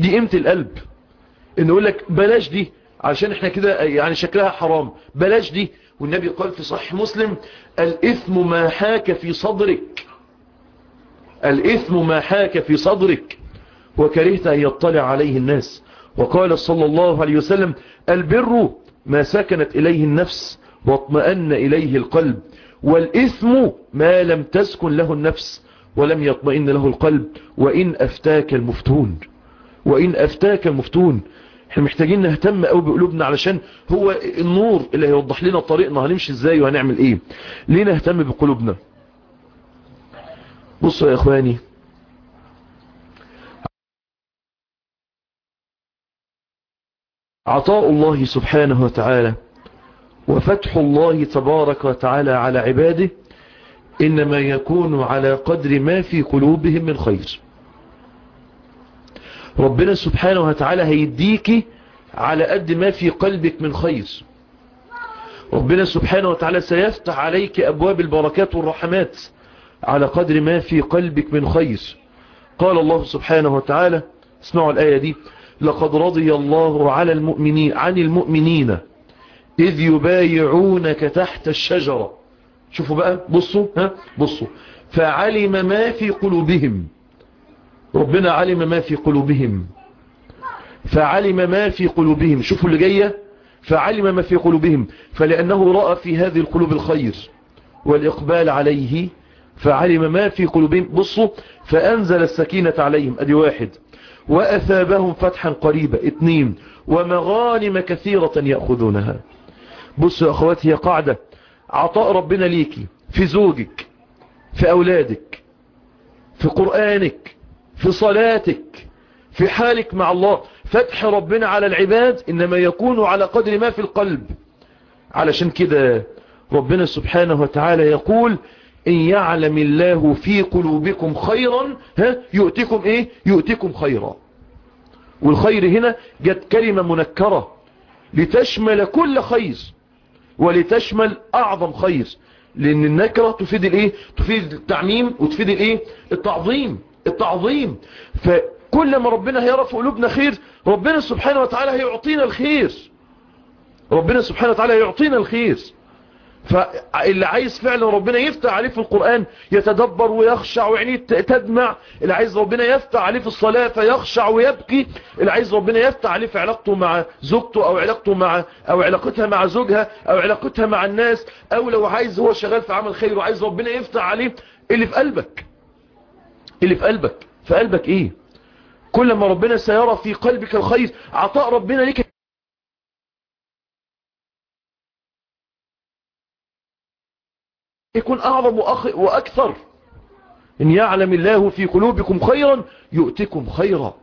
دي قيمة القلب. ان يقول لك بلاش دي علشان إحنا كده يعني شكلها حرام. بلاش دي. والنبي قال في صحيح مسلم الإثم ما حاك في صدرك. الإثم ما حاك في صدرك. وكرهت أن يطلع عليه الناس. وقال صلى الله عليه وسلم البر ما سكنت إليه النفس واطمأن إليه القلب. والإثم ما لم تسكن له النفس ولم يطمئن له القلب. وإن أفتاك المفتون. وإن أفتاك المفتون. إحنا محتاجين نهتم قوي بقلوبنا علشان هو النور اللي هيوضح لنا طريقنا هنمشي إزاي وهنعمل إيه. ليه نهتم بقلوبنا؟ بصوا يا إخواني. عطاء الله سبحانه وتعالى وفتح الله تبارك وتعالى على عباده إنما يكون على قدر ما في قلوبهم من خير. ربنا سبحانه وتعالى هيديك على قد ما في قلبك من خير. ربنا سبحانه وتعالى سيفتح عليك أبواب البركات والرحمات على قدر ما في قلبك من خير. قال الله سبحانه وتعالى اسمعوا الآية دي لقد رضي الله على المؤمنين عن المؤمنين إذ يبايعونك تحت الشجرة. شوفوا بقى بصوا ها بصوا. فعلم ما في قلوبهم. ربنا علم ما في قلوبهم. فعلم ما في قلوبهم. شوفوا اللي جاية. فعلم ما في قلوبهم. فلأنه رأى في هذه القلوب الخير والإقبال عليه. فعلم ما في قلوبهم. بصوا فأنزل السكينة عليهم. أدي واحد. وأثابهم فتحا قريبا. اثنين. ومغانم كثيرة يأخذونها. بصوا يا أخواتي هي قاعدة. عطاء ربنا ليكي. في زوجك. في أولادك. في قرآنك. في صلاتك في حالك مع الله. فتح ربنا على العباد إنما يكون على قدر ما في القلب. علشان كده ربنا سبحانه وتعالى يقول إن يعلم الله في قلوبكم خيرا ها يؤتكم إيه؟ يؤتكم خيرا. والخير هنا جت كلمة منكرة لتشمل كل خير ولتشمل أعظم خير. لأن النكرة تفيد الإيه؟ تفيد التعميم وتفيد الإيه؟ التعظيم. التعظيم. فكل ما ربنا هيرى في قلوبنا خير ربنا سبحانه وتعالى هيعطينا الخير. ربنا سبحانه وتعالى هيعطينا الخير. فاللي عايز فعلا ربنا يفتح عليه في القرآن يتدبر ويخشع وعينيه تدمع. اللي عايز ربنا يفتح عليه في الصلاة فيخشع ويبكي. اللي عايز ربنا يفتح عليه في علاقته مع زوجته أو علاقته مع أو علاقتها مع زوجها أو علاقتها مع الناس أو لو عايز هو شغال في عمل خير وعايز ربنا يفتح عليه اللي في قلبك. اللي في قلبك. في قلبك إيه؟ كل ما ربنا سيرى في قلبك الخير عطاء ربنا ليك. يكون أعظم وأكثر. إن يعلم الله في قلوبكم خيرا يؤتكم خيرا.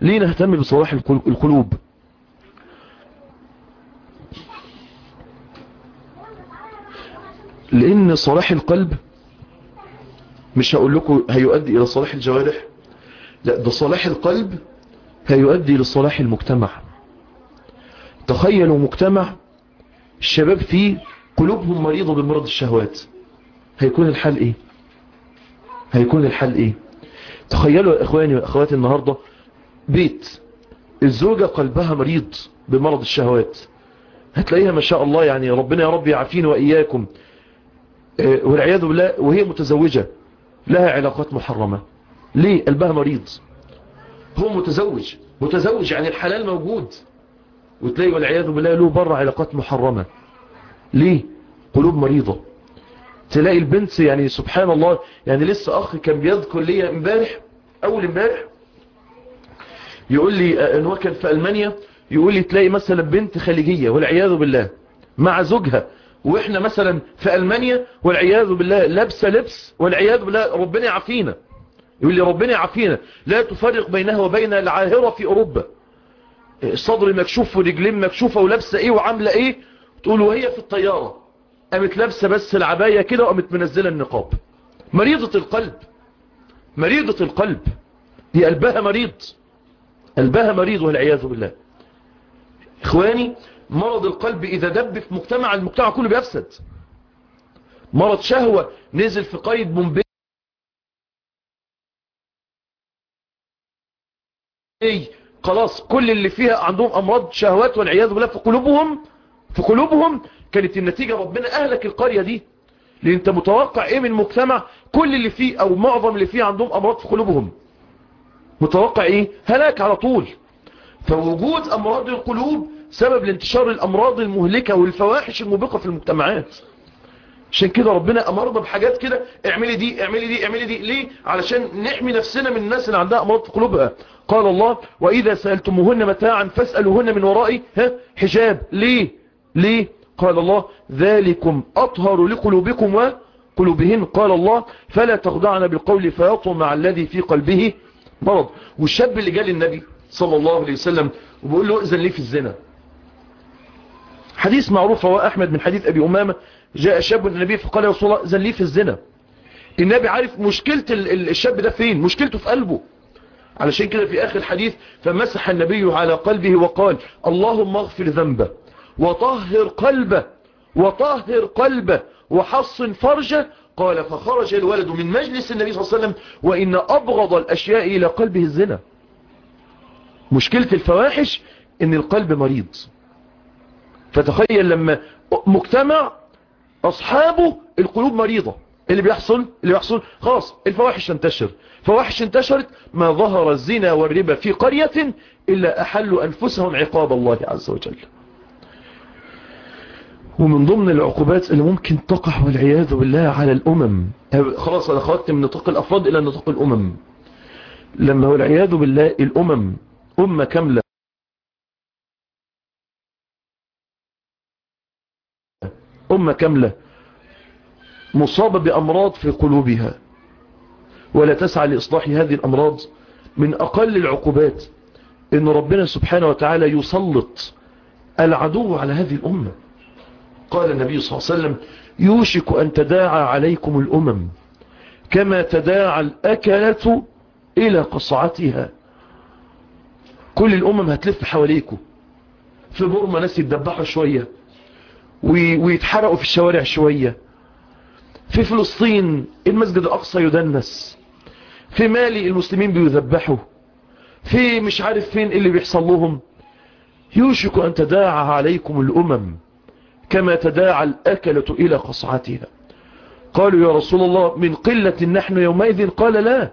ليه نهتم بصلاح القلوب؟ لأن صلاح القلب مش هقول لكم هيؤدي إلى صلاح الجوارح؟ لا ده صلاح القلب هيؤدي لصلاح المجتمع. تخيلوا مجتمع الشباب فيه قلوبهم مريضة بمرض الشهوات. هيكون الحل إيه؟ هيكون الحل إيه؟ تخيلوا يا إخواني واخواتي النهاردة بيت الزوجة قلبها مريض بمرض الشهوات. هتلاقيها ما شاء الله يعني ربنا يا رب يعافينا وإياكم. آه والعياذ بالله وهي متزوجة. لها علاقات محرمة. ليه؟ قلبها مريض. هو متزوج. متزوج يعني الحلال موجود. وتلاقي والعياذ بالله له بره علاقات محرمة. ليه؟ قلوب مريضة. تلاقي البنت يعني سبحان الله يعني لسه أخ كان بيذكر لي امبارح أول امبارح يقول لي إن هو كان في ألمانيا يقول لي تلاقي مثلا بنت خليجية والعياذ بالله مع زوجها. وإحنا مثلا في ألمانيا والعياذ بالله لابسه لبس والعياذ بالله ربنا يعافينا. يقول لي ربنا يعافينا. لا تفرق بينها وبين العاهرة في أوروبا. الصدر مكشوف ورجلين مكشوفة ولابسة إيه وعاملة إيه؟ تقول وهي في الطيارة. قامت لابسة بس العباية كده وقامت منزلة النقاب. مريضة القلب. مريضة القلب. دي قلبها مريض. قلبها مريض والعياذ بالله. إخواني مرض القلب إذا دب في مجتمع المجتمع كله بيفسد. مرض شهوة نزل في قيد بومبي. خلاص كل اللي فيها عندهم أمراض شهوات والعياذ بالله في قلوبهم في قلوبهم. كانت النتيجة ربنا أهلك القرية دي. لأن أنت متوقع إيه من مجتمع؟ كل اللي فيه أو معظم اللي فيه عندهم أمراض في قلوبهم. متوقع إيه؟ هلاك على طول. فوجود أمراض القلوب سبب لانتشار الأمراض المهلكة والفواحش الموبقة في المجتمعات. عشان كده ربنا أمرنا بحاجات كده اعملي دي اعملي دي اعملي دي. ليه؟ علشان نحمي نفسنا من الناس اللي عندها أمراض في قلوبها. قال الله وإذا سألتموهن متاعا فاسألوهن من ورائي ها؟ حجاب. ليه؟ ليه؟ قال الله ذلكم أطهر لقلوبكم وقلوبهن. قال الله فلا تخضعن بالقول فيطمع الذي في قلبه مرض. والشاب اللي جاء للنبي صلى الله عليه وسلم وبيقول له إذن لي في الزنا؟ حديث معروف هو أحمد من حديث أبي أمامة جاء شاب النبي فقال يا رسول الله لي في الزنا. النبي عارف مشكلة الشاب ده فين؟ مشكلته في قلبه. علشان كده في آخر الحديث فمسح النبي على قلبه وقال اللهم اغفر ذنبه وطهر قلبه وطهر قلبه وحصن فرجه. قال فخرج الولد من مجلس النبي صلى الله عليه وسلم وإن أبغض الأشياء إلى قلبه الزنا. مشكلة الفواحش إن القلب مريض. فتخيل لما مجتمع أصحابه القلوب مريضة. اللي بيحصل اللي بيحصل خلاص الفواحش تنتشر فواحش انتشرت ما ظهر الزنا والربا في قرية إلا أحلوا أنفسهم عقاب الله عز وجل. ومن ضمن العقوبات اللي ممكن تقع والعياذ بالله على الأمم. خلاص أنا خرجت من نطاق الأفراد إلى نطاق الأمم. لما والعياذ بالله الأمم أمة كاملة أمة كاملة مصابة بأمراض في قلوبها ولا تسعى لإصلاح هذه الأمراض من أقل العقوبات إن ربنا سبحانه وتعالى يسلط العدو على هذه الأمة. قال النبي صلى الله عليه وسلم يوشك أن تداعى عليكم الأمم كما تداعى الأكلة إلى قصعتها. كل الأمم هتلف حواليكم في بورما ناس يتدبحوا شوية. ويتحرقوا في الشوارع شوية. في فلسطين المسجد الأقصى يدنس. في مالي المسلمين بيذبحوا. في مش عارف فين اللي بيحصل لهم. يوشك أن تداعى عليكم الأمم كما تداعى الأكلة إلى قصعتها قالوا يا رسول الله من قلة نحن يومئذ؟ قال لا.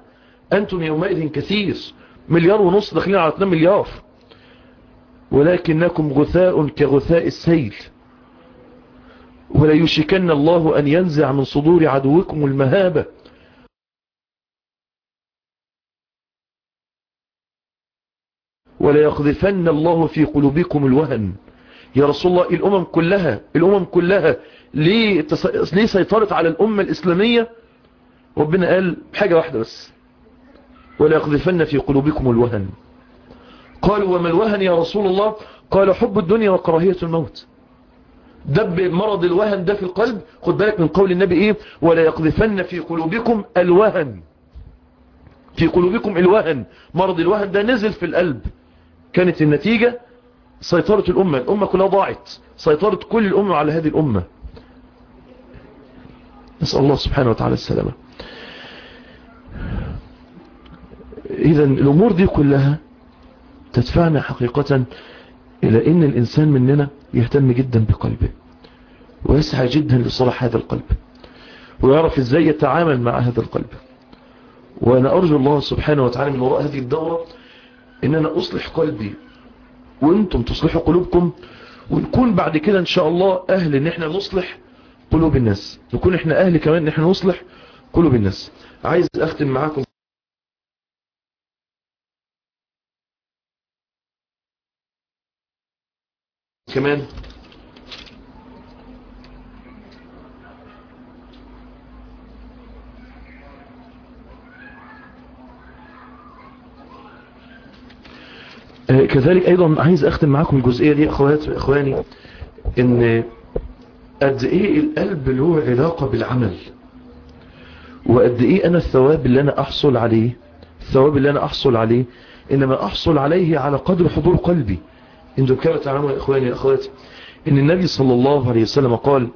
أنتم يومئذ كثير. مليار ونص داخلين على 2 مليار. ولكنكم غثاء كغثاء السيل. ولا يشكن الله أن ينزع من صدور عدوكم المهابة. ولا يقذفن الله في قلوبكم الوهن. يا رسول الله الأمم كلها الأمم كلها ليه. ليه سيطرت على الأمة الإسلامية؟ ربنا قال حاجة واحدة بس. ولا يقذفن في قلوبكم الوهن. قالوا وما الوهن يا رسول الله؟ قال حب الدنيا وكراهية الموت. دب مرض الوهن ده في القلب خد بالك من قول النبي إيه؟ ولا يقذفن في قلوبكم الوهن. في قلوبكم الوهن. مرض الوهن ده نزل في القلب. كانت النتيجة سيطرة الأمة. الأمة كلها ضاعت. سيطرة كل الأمة على هذه الأمة. نسأل الله سبحانه وتعالى السلامة. إذا الأمور دي كلها تدفعنا حقيقة إلى أن الإنسان مننا يهتم جدا بقلبه. ويسعى جدا لصلاح هذا القلب ويعرف إزاي يتعامل مع هذا القلب. وأنا أرجو الله سبحانه وتعالى من وراء هذه الدورة أن أنا أصلح قلبي وأنتم تصلحوا قلوبكم ونكون بعد كده إن شاء الله أهل أن إحنا نصلح قلوب الناس. نكون إحنا أهل كمان أن إحنا نصلح قلوب الناس. عايز أختم معاكم. كمان كذلك أيضا عايز أختم معاكم الجزئية دي اخوات إخواني إن قد إيه القلب له علاقة بالعمل وقد إيه أنا الثواب اللي أنا أحصل عليه الثواب اللي أنا أحصل عليه إنما أحصل عليه على قدر حضور قلبي. أنتم كما تعلمون يا إخواني إخواتي إن النبي صلى الله عليه وسلم قال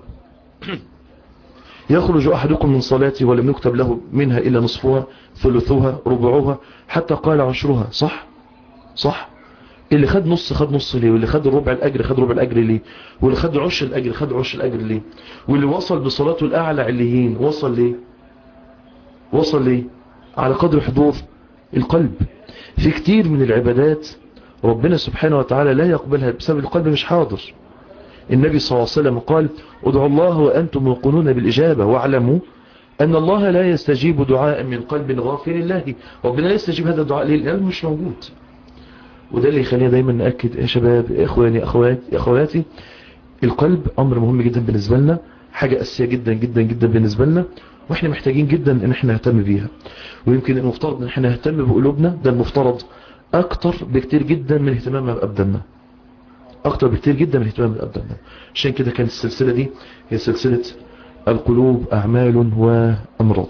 يخرج أحدكم من صلاته ولم يكتب له منها إلا نصفها ثلثها ربعها حتى قال عشرها صح؟ صح؟ اللي خد نص خد نص ليه؟ واللي خد ربع الأجر خد ربع الأجر ليه؟ واللي خد عشر الأجر خد عشر الأجر ليه؟ واللي وصل بصلاته الأعلى عليين وصل ليه؟ وصل ليه؟ على قدر حضور القلب. في كتير من العبادات ربنا سبحانه وتعالى لا يقبلها بسبب القلب مش حاضر. النبي صلى الله عليه وسلم قال ادعوا الله وأنتم موقنون بالإجابة واعلموا أن الله لا يستجيب دعاء من قلب غافل الله ربنا لا يستجيب هذا الدعاء ليه؟ لأنه مش موجود. وده اللي يخلينا دايما نأكد يا شباب يا إخواني أخوات يا أخواتي القلب أمر مهم جدا بالنسبة لنا حاجة أساسية جدا جدا جدا بالنسبة لنا وإحنا محتاجين جدا إن إحنا نهتم بيها. ويمكن المفترض إن إحنا نهتم بقلوبنا ده المفترض أكتر بكتير جدا من اهتمامنا بابداننا أكتر بكتير جدا من اهتمامنا بابداننا عشان كده كانت السلسلة دي هي سلسلة القلوب أعمال وأمراض.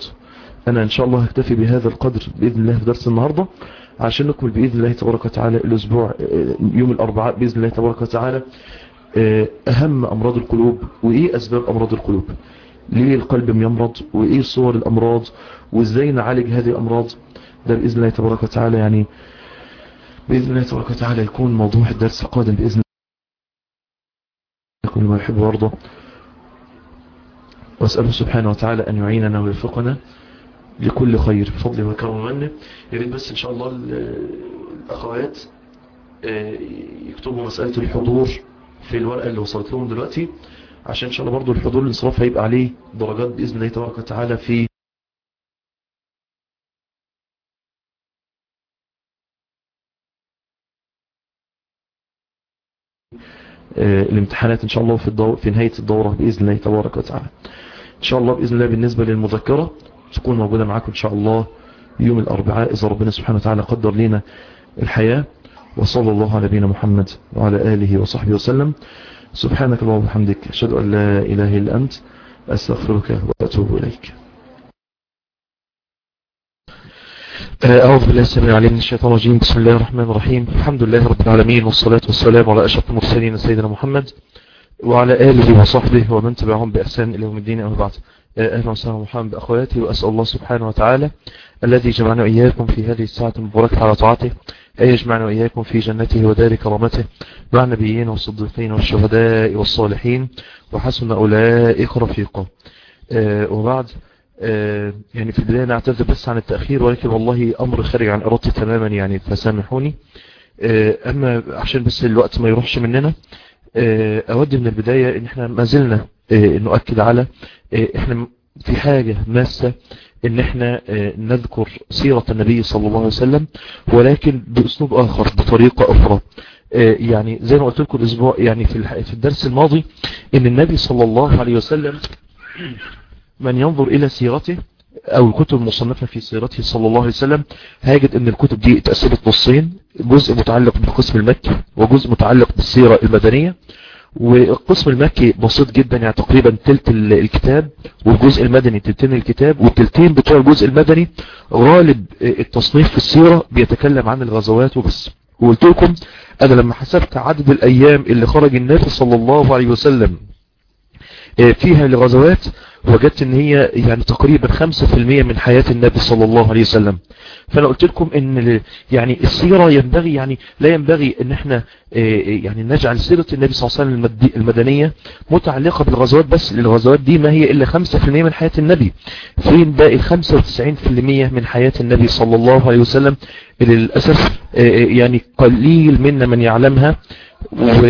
أنا إن شاء الله هكتفي بهذا القدر بإذن الله في درس النهاردة. عشان نكمل بإذن الله تبارك وتعالى الأسبوع يوم الأربعاء بإذن الله تبارك وتعالى أهم أمراض القلوب وإيه أسباب أمراض القلوب؟ ليه القلب يمرض وإيه صور الأمراض؟ وإزاي نعالج هذه الأمراض؟ ده بإذن الله تبارك وتعالى يعني بإذن الله تبارك وتعالى يكون موضوع الدرس القادم بإذن الله. يكون ما يحب ويرضى. وأسأله سبحانه وتعالى أن يعيننا ويوفقنا. لكل خير. بفضله وكرمه ومنة. يا ريت بس إن شاء الله الأخوات يكتبوا مسألة الحضور في الورقة اللي وصلت لهم دلوقتي عشان إن شاء الله برضو الحضور الانصراف هيبقى عليه درجات بإذن الله تبارك وتعالى في الامتحانات إن شاء الله في الدور في نهاية الدورة بإذن الله تبارك وتعالى. إن شاء الله بإذن الله بالنسبة للمذكرة تكون موجودة معاكم إن شاء الله يوم الأربعاء إذا ربنا سبحانه وتعالى قدر لنا الحياة. وصلى الله على نبينا محمد وعلى آله وصحبه وسلم. سبحانك اللهم وبحمدك أشهد أن لا إله إلا أنت أستغفرك وأتوب إليك. أعوذ بالله السميع العليم من الشيطان الرجيم. بسم الله الرحمن الرحيم. الحمد لله رب العالمين والصلاة والسلام على أشرف المرسلين سيدنا محمد وعلى آله وصحبه ومن تبعهم بإحسان إلى يوم الدين. أما بعد. أهلا وسهلا محمد بأخواتي وأسأل الله سبحانه وتعالى الذي جمعنا إياكم في هذه الساعة المباركة على طاعته أن يجمعنا وإياكم في جنته ودار كرامته مع النبيين والصديقين والشهداء والصالحين وحسن أولئك رفيقا. آه وبعد آه يعني في البداية نعتذر بس عن التأخير ولكن والله أمر خارج عن إرادتي تماما يعني فسامحوني. آه أما عشان بس الوقت ما يروحش مننا أود من البداية إن إحنا ما زلنا نؤكد على إحنا في حاجة ماسة إن إحنا نذكر سيرة النبي صلى الله عليه وسلم ولكن بأسلوب آخر بطريقة أخرى. يعني زي ما قلت لكم الأسبوع يعني في في الدرس الماضي إن النبي صلى الله عليه وسلم من ينظر إلى سيرته أو الكتب المصنفة في سيرته صلى الله عليه وسلم هيجد إن الكتب دي اتقسمت نصين جزء متعلق بالقسم المكي وجزء متعلق بالسيرة المدنية. والقسم المكي بسيط جدا يعني تقريبا تلت الكتاب والجزء المدني تلتين الكتاب والتلتين بتوع الجزء المدني. غالب التصنيف في السيرة بيتكلم عن الغزوات وبس. وقلت لكم أنا لما حسبت عدد الأيام اللي خرج النبي صلى الله عليه وسلم فيها لغزوات وجدت إن هي يعني تقريبا 5% من حياة النبي صلى الله عليه وسلم. فأنا قلت لكم إن يعني السيرة ينبغي يعني لا ينبغي إن إحنا يعني نجعل سيرة النبي صلى الله عليه وسلم المدنية متعلقة بالغزوات بس للغزوات دي ما هي إلا 5% من حياة النبي. فين باقي 95% من حياة النبي صلى الله عليه وسلم؟ للأسف يعني قليل منا من يعلمها و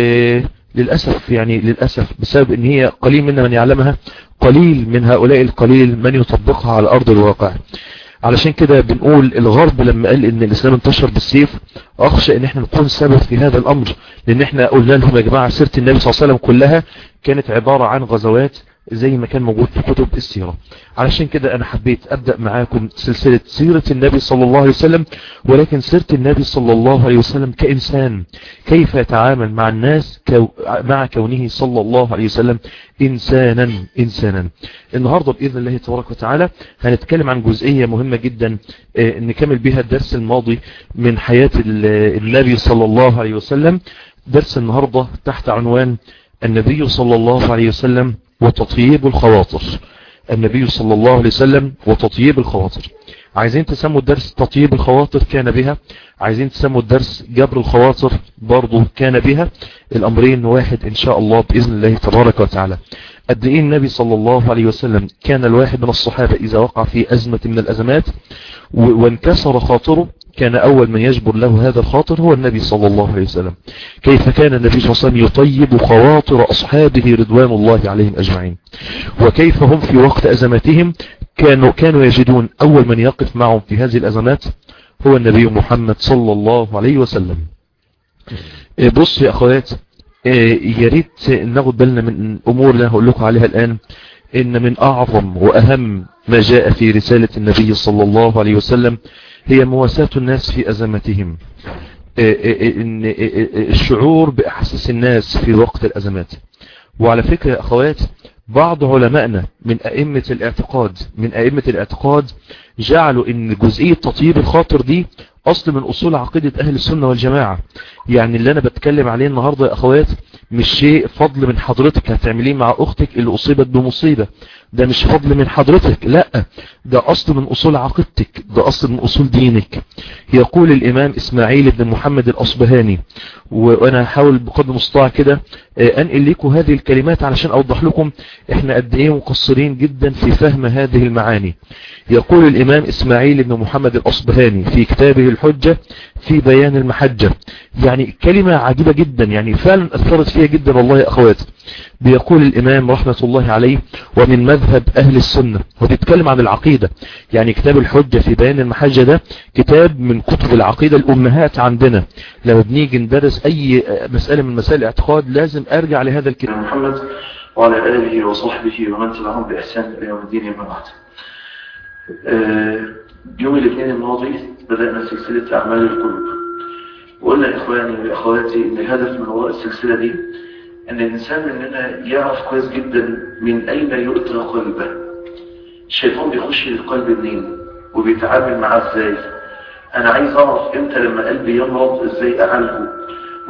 للأسف يعني للأسف بسبب إن هي قليل منا من يعلمها قليل من هؤلاء القليل من يطبقها على أرض الواقع. علشان كده بنقول الغرب لما قال إن الإسلام انتشر بالسيف اخشى إن إحنا نكون سبب في هذا الأمر. لأن إحنا قلنا لهم يا جماعة سيرة النبي صلى الله عليه وسلم كلها كانت عبارة عن غزوات زي ما كان موجود في كتب السيرة. علشان كده أنا حبيت أبدأ معاكم سلسلة سيرة النبي صلى الله عليه وسلم ولكن سيرة النبي صلى الله عليه وسلم كإنسان كيف يتعامل مع الناس كو مع كونه صلى الله عليه وسلم إنسانا إنسانا. النهاردة بإذن الله تبارك وتعالى هنتكلم عن جزئية مهمة جدا نكمل بها الدرس الماضي من حياة النبي صلى الله عليه وسلم. درس النهاردة تحت عنوان النبي صلى الله عليه وسلم وتطييب الخواطر. النبي صلى الله عليه وسلم وتطييب الخواطر. عايزين تسموا الدرس تطيب الخواطر كان بها؟ عايزين تسموا الدرس جبر الخواطر برضو كان بها؟ الأمرين واحد إن شاء الله بإذن الله تبارك وتعالى. قد إيه النبي صلى الله عليه وسلم كان الواحد من الصحابة إذا وقع في أزمة من الأزمات وانكسر خاطره كان أول من يجبر له هذا الخاطر هو النبي صلى الله عليه وسلم. كيف كان النبي صلى الله عليه وسلم يطيب خواطر أصحابه رضوان الله عليهم أجمعين؟ وكيف هم في وقت أزماتهم كانوا, كانوا يجدون أول من يقف معهم في هذه الأزمات هو النبي محمد صلى الله عليه وسلم. بص يا أخوات يا ريت ناخد بالنا من الأمور اللي هقول لكم عليها الآن. إن من أعظم وأهم ما جاء في رسالة النبي صلى الله عليه وسلم هي مواساة الناس في أزمتهم إن الشعور بأحساس الناس في وقت الأزمات. وعلى فكرة يا أخوات بعض علمائنا من أئمة الاعتقاد من أئمة الاعتقاد جعلوا إن جزئية تطيب الخاطر دي أصل من أصول عقيدة أهل السنة والجماعة. يعني اللي أنا بتكلم عليه النهاردة يا أخوات مش شيء فضل من حضرتك هتعمليه مع أختك اللي أصيبت بمصيبة. ده مش فضل من حضرتك لا ده أصل من أصول عقيدتك ده أصل من أصول دينك. يقول الإمام إسماعيل بن محمد الأصبهاني وأنا هحاول بقدر المستطاع كده أنقل لكم هذه الكلمات علشان أوضح لكم إحنا قد إيه مقصرين جدا في فهم هذه المعاني. يقول الإمام إسماعيل بن محمد الأصبهاني في كتابه الحجة في بيان المحجة يعني كلمة عجيبة جدا يعني فعلا أثرت فيها جدا والله يا أخوات. بيقول الإمام رحمة الله عليه ومن مذهب أهل السنة هو بيتكلم عن العقيدة. يعني كتاب الحجة في بيان المحجة ده كتاب من كتب العقيدة الأمهات عندنا. لما بنيجي ندرس أي مسألة من مسائل الاعتقاد لازم أرجع لهذا الكتاب. محمد وعلى آله وصحبه ومن تبعهم بإحسان إلى يوم الدين ما بعد. يوم الاثنين الماضي بدأنا سلسلة أعمال القلوب. وقلنا إخواني وأخواتي إن الهدف من وراء السلسلة دي أن الإنسان مننا يعرف كويس جدا من أين يؤتى قلبه. الشيطان بيخش للقلب منين؟ وبيتعامل معاه إزاي؟ أنا عايز أعرف إمتى لما قلبي يمرض إزاي أعالجه؟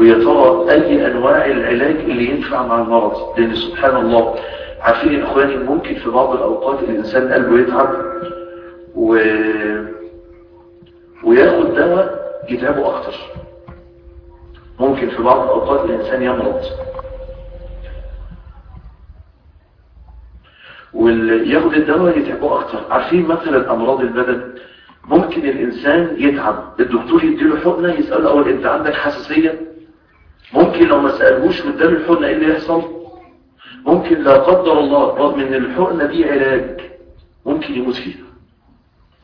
ويا ترى أي أنواع العلاج اللي ينفع مع المرض؟ لأن سبحان الله عارفين يا إخواني ممكن في بعض الأوقات الإنسان قلبه يتعب و... وياخد دواء يتعبه أكتر. ممكن في بعض الأوقات الإنسان يمرض. وياخد الدواء يتعبه أكتر. عارفين مثلا أمراض البدن؟ ممكن الإنسان يتعب. الدكتور يديله حقنة يسأله أول أنت عندك حساسية؟ ممكن لو ما سألهوش قدام الحقنة إيه اللي يحصل؟ ممكن لا قدر الله رغم ان الحقنة دي علاج. ممكن يموت فيها.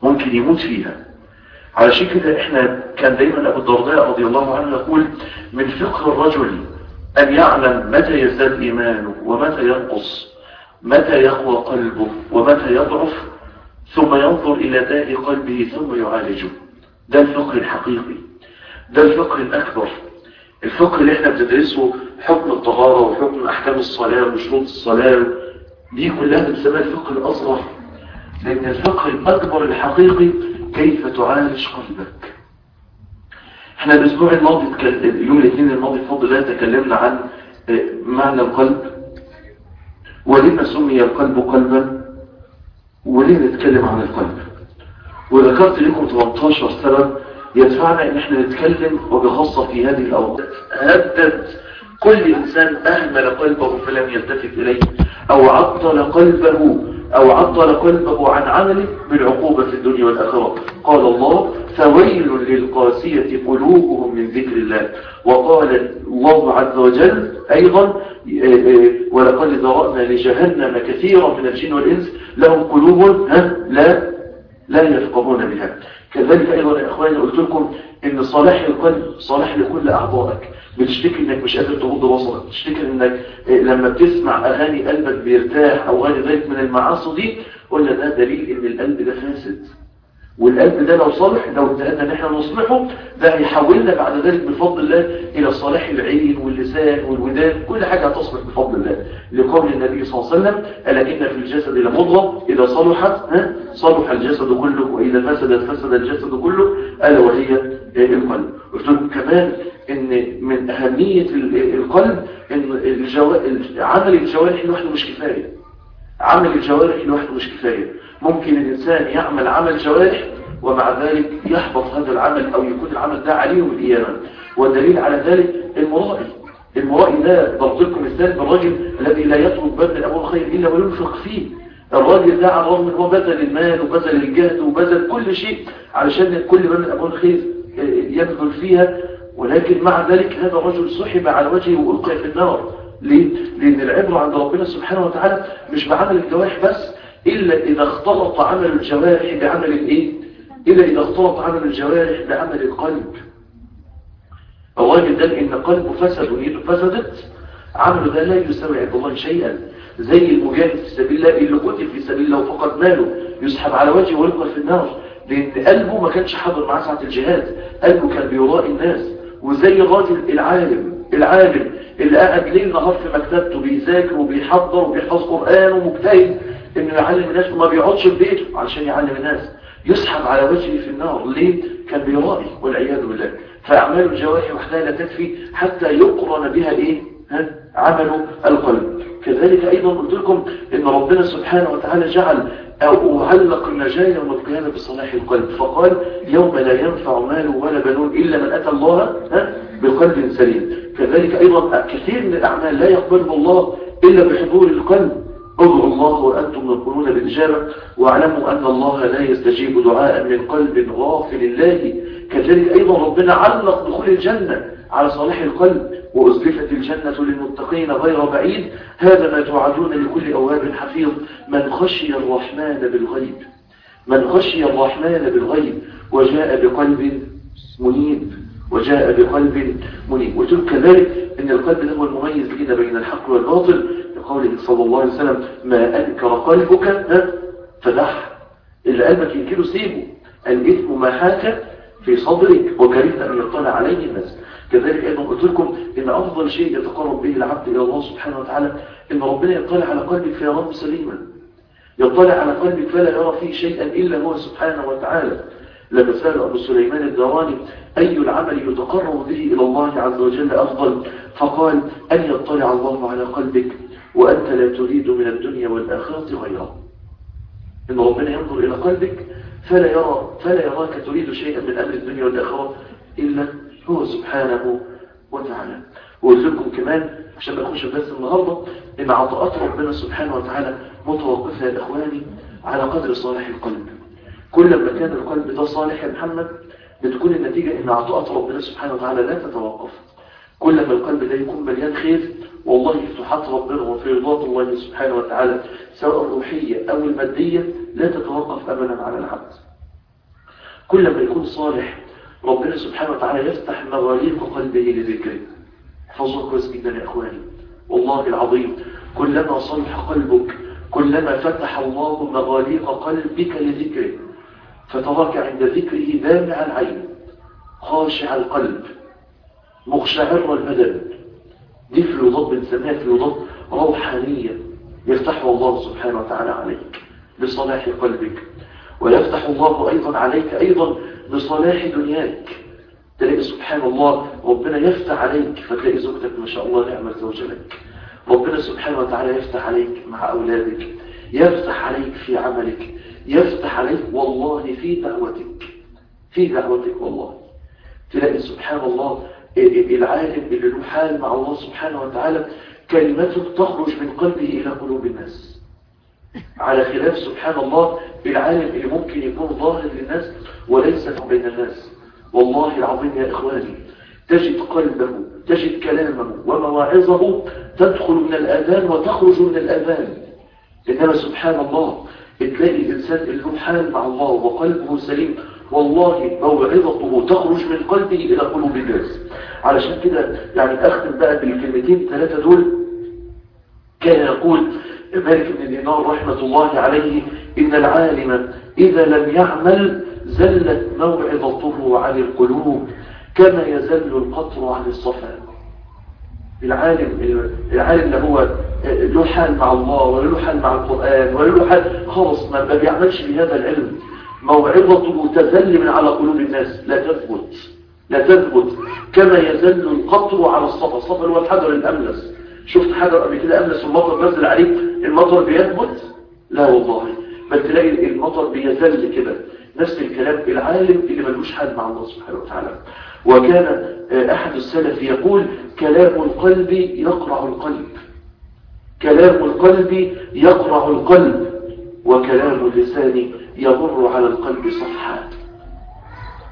ممكن يموت فيها. علشان كده إحنا كان دايما أبو الدرداء رضي الله عنه يقول من فقه الرجل أن يعلم متى يزداد ايمانه ومتى ينقص. متى يقوى قلبه ومتى يضعف؟ ثم ينظر إلى داء قلبه ثم يعالجه. ده الفقه الحقيقي. ده الفقه الأكبر. الفقه اللي إحنا بندرسه حكم الطهارة وحكم أحكام الصلاة وشروط الصلاة دي كلها بنسميها الفقه الأصغر. لأن الفقه الأكبر الحقيقي كيف تعالج قلبك؟ إحنا الأسبوع الماضي يوم الاثنين الماضي بفضل الله تكلمنا عن معنى القلب. ولما سمي القلب قلبا؟ وليه نتكلم عن القلب؟ وذكرت لكم 18 سبب يدفعنا إن إحنا نتكلم وبخاصة في هذه الأوقات. هدد كل إنسان أهمل قلبه فلم يلتفت إليه أو عطل قلبه أو عطل قلبه عن عمله بالعقوبة في الدنيا والآخرة. قال الله فويل للقاسية قلوبهم من ذكر الله. وقال الله عز وجل أيضا ولقد ذرأنا لجهنم كثيرا من الجن والإنس لهم قلوب لا لا يفقهون بها. كذلك أيضا يا إخواني قلت لكم إن صلاح القلب صالح لكل أعضائك. بتشتكي إنك مش قادر تغض بصرك بتشتكي إنك لما بتسمع أغاني قلبك بيرتاح أو غير ذلك من المعاصي دي قلنا ده دليل إن القلب ده فاسد. والقلب ده لو صالح لو اتهدنا إن إحنا نصلحه ده هيحولنا بعد ذلك بفضل الله إلى صالح العين واللسان والودان. كل حاجة هتصلح بفضل الله. لقول النبي صلى الله عليه وسلم ألا إن في الجسد لمضغة؟ إذا صلحت صلح الجسد كله وإذا فسدت فسد الجسد كله ألا وهي القلب. قلت كمان إن من أهمية القلب إن الجو... عمل الجوارح لوحده مش كفاية. عمل الجوارح لوحده مش كفاية. ممكن الإنسان يعمل عمل جوارح ومع ذلك يحبط هذا العمل أو يكون العمل ده عليه القيامة والدليل على ذلك المرائي. المرائي ده ضرب لكم مثال بالرجل الذي لا يترك بذل أبو الخير إلا وينفق فيه الراجل ده على الرغم إن هو بذل المال وبذل الجهد وبذل كل شيء علشان كل من أبو الخير يبذل فيها. ولكن مع ذلك هذا الرجل سحب على وجهه وألقي في النار. ليه؟ لأن العبرة عند ربنا سبحانه وتعالى مش بعمل الجوارح بس إلا إذا اختلط عمل الجوارح بعمل الإيه؟ إلا إذا اختلط عمل الجوارح بعمل القلب. الراجل ده إن قلبه فسد ونيته فسدت عمله ده لا يساوي عند الله شيئا. زي المجاهد في سبيل الله اللي قتل في سبيل الله وفقد ماله يسحب على وجهه ويلقى في النار لأن قلبه ما كانش حاضر معاه ساعة الجهاد. قلبه كان بيرائي الناس. وزي الراجل العالم العالم اللي قاعد ليل نهار في مكتبته بيذاكر وبيحضر وبيحفظ قرآن ومجتهد انه يعلم الناس وما بيقعدش في بيته علشان يعلم الناس يسحب على وجهه في النار ليه؟ كان بيرائي والعياذ بالله فأعمال الجوارح وحدها لا تكفي حتى يقرن بها إيه؟ ها؟ عمل القلب كذلك أيضا قلت لكم إن ربنا سبحانه وتعالى جعل أو علق النجاة يوم القيامة بصلاح القلب فقال يوم لا ينفع مال ولا بنون إلا من أتى الله ها؟ بقلب سليم كذلك أيضا كثير من الأعمال لا يقبله الله إلا بحضور القلب ادعوا الله وأنتم مقولون بالإجابة واعلموا أن الله لا يستجيب دعاء من قلب غافل الله كذلك أيضا ربنا علق دخول الجنة على صالح القلب وأزلفت الجنة للمتقين غير بعيد. هذا ما توعدون لكل أواب حفيظ. من خشي الرحمن بالغيب من خشي الرحمن بالغيب وجاء بقلب منيب. وجاء بقلب منيب. وتلك كذلك إن القلب هو المميز لنا بين الحق والباطل لقوله صلى الله عليه وسلم ما أنكر قلبك فدح اللي قلبك ينكره سيبه الإثم ما حاك في صدرك وكرهت أن يطلع عليه الناس. كذلك أيضا قلت لكم إن أفضل شيء يتقرب به العبد إلى الله سبحانه وتعالى إن ربنا يطلع على قلبك فيراه سليما. يطلع على قلبك فلا يرى فيه شيئا إلا هو سبحانه وتعالى. لما سأل أبو سليمان الدراني أي العمل يتقرب به إلى الله عز وجل أفضل؟ فقال أن يطلع الله على قلبك وأنت لا تريد من الدنيا والآخرة غيره. إن ربنا ينظر إلى قلبك فلا, يرى فلا يراك تريد شيئا من أمر الدنيا والآخرة إلا هو سبحانه وتعالى. وقلت لكم كمان عشان ما أخش بس النهاردة إن عطاءات ربنا سبحانه وتعالى متوقفة يا إخواني على قدر صالح القلب. كل ما كان القلب ده صالح يا محمد بتكون النتيجة إن عطاءات ربنا سبحانه وتعالى لا تتوقف. كل ما القلب ده يكون مليان خير والله فتوحات ربنا وفي رضاة الله سبحانه وتعالى سواء الروحية أو المادية لا تتوقف أبدا على العبد. كل ما يكون صالح ربنا سبحانه وتعالى يفتح مغاليق قلبه لذكره. احفظوها كويس جدا يا إخواني. والله العظيم كلما صلح قلبك كلما فتح الله مغاليق قلبك لذكره فتراك عند ذكره دامع العين خاشع القلب مخشعر البدن دي فيوضات بنسميها فيوضات روحانية يفتحها الله سبحانه وتعالى عليك بصلاح قلبك. ويفتح الله أيضا عليك أيضا بصلاح دنياك. تلاقي سبحان الله ربنا يفتح عليك فتلاقي زوجتك ما شاء الله نعمة زوجة لك ربنا سبحانه وتعالى يفتح عليك مع أولادك. يفتح عليك في عملك يفتح عليك والله في دعوتك في دعوتك والله. تلاقي سبحان الله العالم اللي له حال مع الله سبحانه وتعالى كلمته تخرج من قلبه إلى قلوب الناس. على خلاف سبحان الله العالم اللي ممكن يكون ظاهر للناس وليس بين الناس. والله العظيم يا إخواني تجد قلبه تجد كلامه ومواعظه تدخل من الآذان وتخرج من الآذان. إنما سبحان الله تلاقي الإنسان اللي حال مع الله وقلبه سليم. والله موعظته تخرج من قلبه إلى قلوب الناس. علشان كده يعني أختم بقى بالكلمتين ثلاثة دول. كان يقول مالك بن دينار رحمة الله عليه إن العالم إذا لم يعمل زلت موعظته عن القلوب كما يزل القطر عن الصفا. العالم العالم اللي هو له حال مع الله ولا له حال مع القرآن ولا له حال خالص ما بيعملش بهذا العلم. موعظته تزل من على قلوب الناس. لا تثبت لا تثبت. كما يزل القطر على الصفا. الصفا هو الحجر الأملس. شفت حجر قبل كده أملس والمطر نزل عليه المطر بيثبت؟ لا والله. بل تلاقي المطر بيزل كده. نفس الكلام العالم اللي ملوش حال مع الله سبحانه وتعالى. وكان أحد السلف يقول كلام القلب يقرع القلب. كلام القلب يقرع القلب وكلام اللسان يمر على القلب صفحات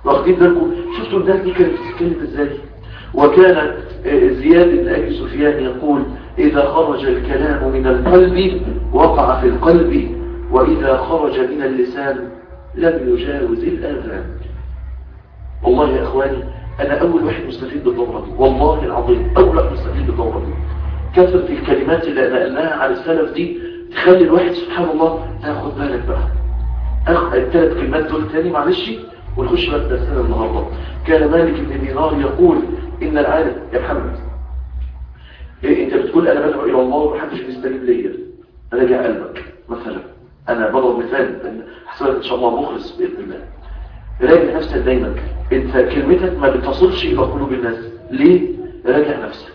واخدين بالكم؟ شفتوا الناس دي كانت بتتكلم إزاي؟ وكان زياد بن أبي سفيان يقول إذا خرج الكلام من القلب وقع في القلب وإذا خرج من اللسان لم يجاوز الآذان. والله يا إخواني أنا أول واحد مستفيد بالدورة دي. والله العظيم أول واحد مستفيد بالدورة دي. كثرة الكلمات اللي نقلناها على السلف دي تخلي الواحد سبحان الله تاخد بالك بقى. الثلاث كلمات دول تاني معلش ونخش بقى درسنا النهارده. كان مالك بن دينار يقول إن العالم يا محمد. إيه أنت بتقول أنا بدعو إلى الله ومحدش بيستجيب ليا. راجع قلبك مثلا أنا بضرب مثال حسابك إن شاء الله مخلص بإذن الله. راجع نفسك دايما. أنت كلمتك ما بتصلش إلى قلوب الناس. ليه؟ راجع نفسك.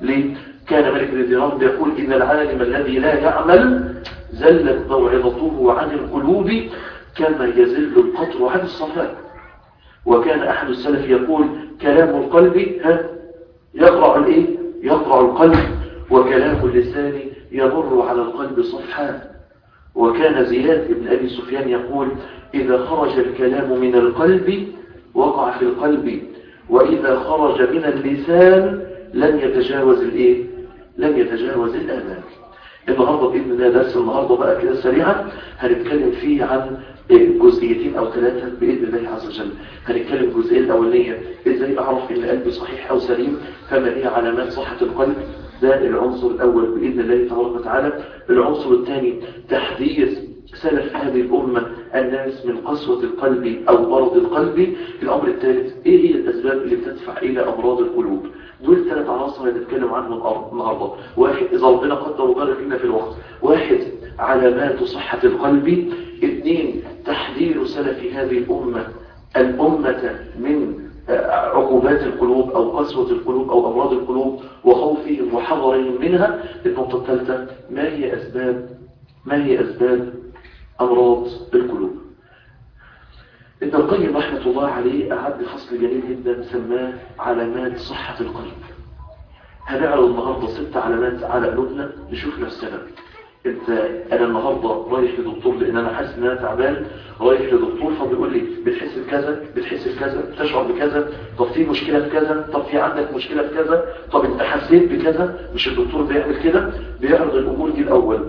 ليه؟ كان ملك بن دينار بيقول إن العالم الذي لا يعمل زلت موعظته عن القلوب كما يزل القطر عن الصفاء وكان أحد السلف يقول كلام القلب ها يقرع الإيه؟ يقرع القلب. وكلام اللسان يمر على القلب صفحا. وكان زياد بن أبي سفيان يقول إذا خرج الكلام من القلب وقع في القلب وإذا خرج من اللسان لن يتجاوز الإيه؟ لن يتجاوز الاذان النهارده باذن الله درس النهارده بقى كده سريعا هنتكلم فيه عن جزئيتين أو ثلاثة بإذن الله عز وجل. هنتكلم الجزئيه الاولانيه إزاي أعرف إن قلبي صحيح أو سليم فما هي علامات صحة القلب؟ ده العنصر الأول بإذن الله تبارك وتعالى. العنصر الثاني تحذير سلف هذه الأمة الناس من قسوة القلب أو مرض القلب. الأمر الثالث إيه هي الأسباب اللي بتدفع إلى أمراض القلوب؟ دول ثلاث عناصر هنتكلم عنهم النهارده. واحد إذا ربنا قدر وبارك لنا في الوقت. واحد علامات صحة القلب. اثنين تحذير سلف هذه الأمة الأمة من عقوبات القلوب أو قسوة القلوب أو أمراض القلوب وخوفهم وحذرهم منها. النقطة الثالثة ما هي أسباب ما هي أسباب أمراض القلوب ابن القيم رحمة الله عليه أعد فصل جميل جدا سماه علامات صحة القلب. هنعرض النهاردة ست علامات على قلوبنا نشوف نفسنا. إنت أنا النهاردة رايح لدكتور لأن أنا حاسس إن أنا تعبان رايح لدكتور فبيقول لي بتحس بكذا بتحس بكذا بتشعر بكذا طب في مشكلة في كذا طب في عندك مشكلة في كذا طب أنت حسيت بكذا؟ مش الدكتور بيعمل كده؟ بيعرض الأمور دي الأول.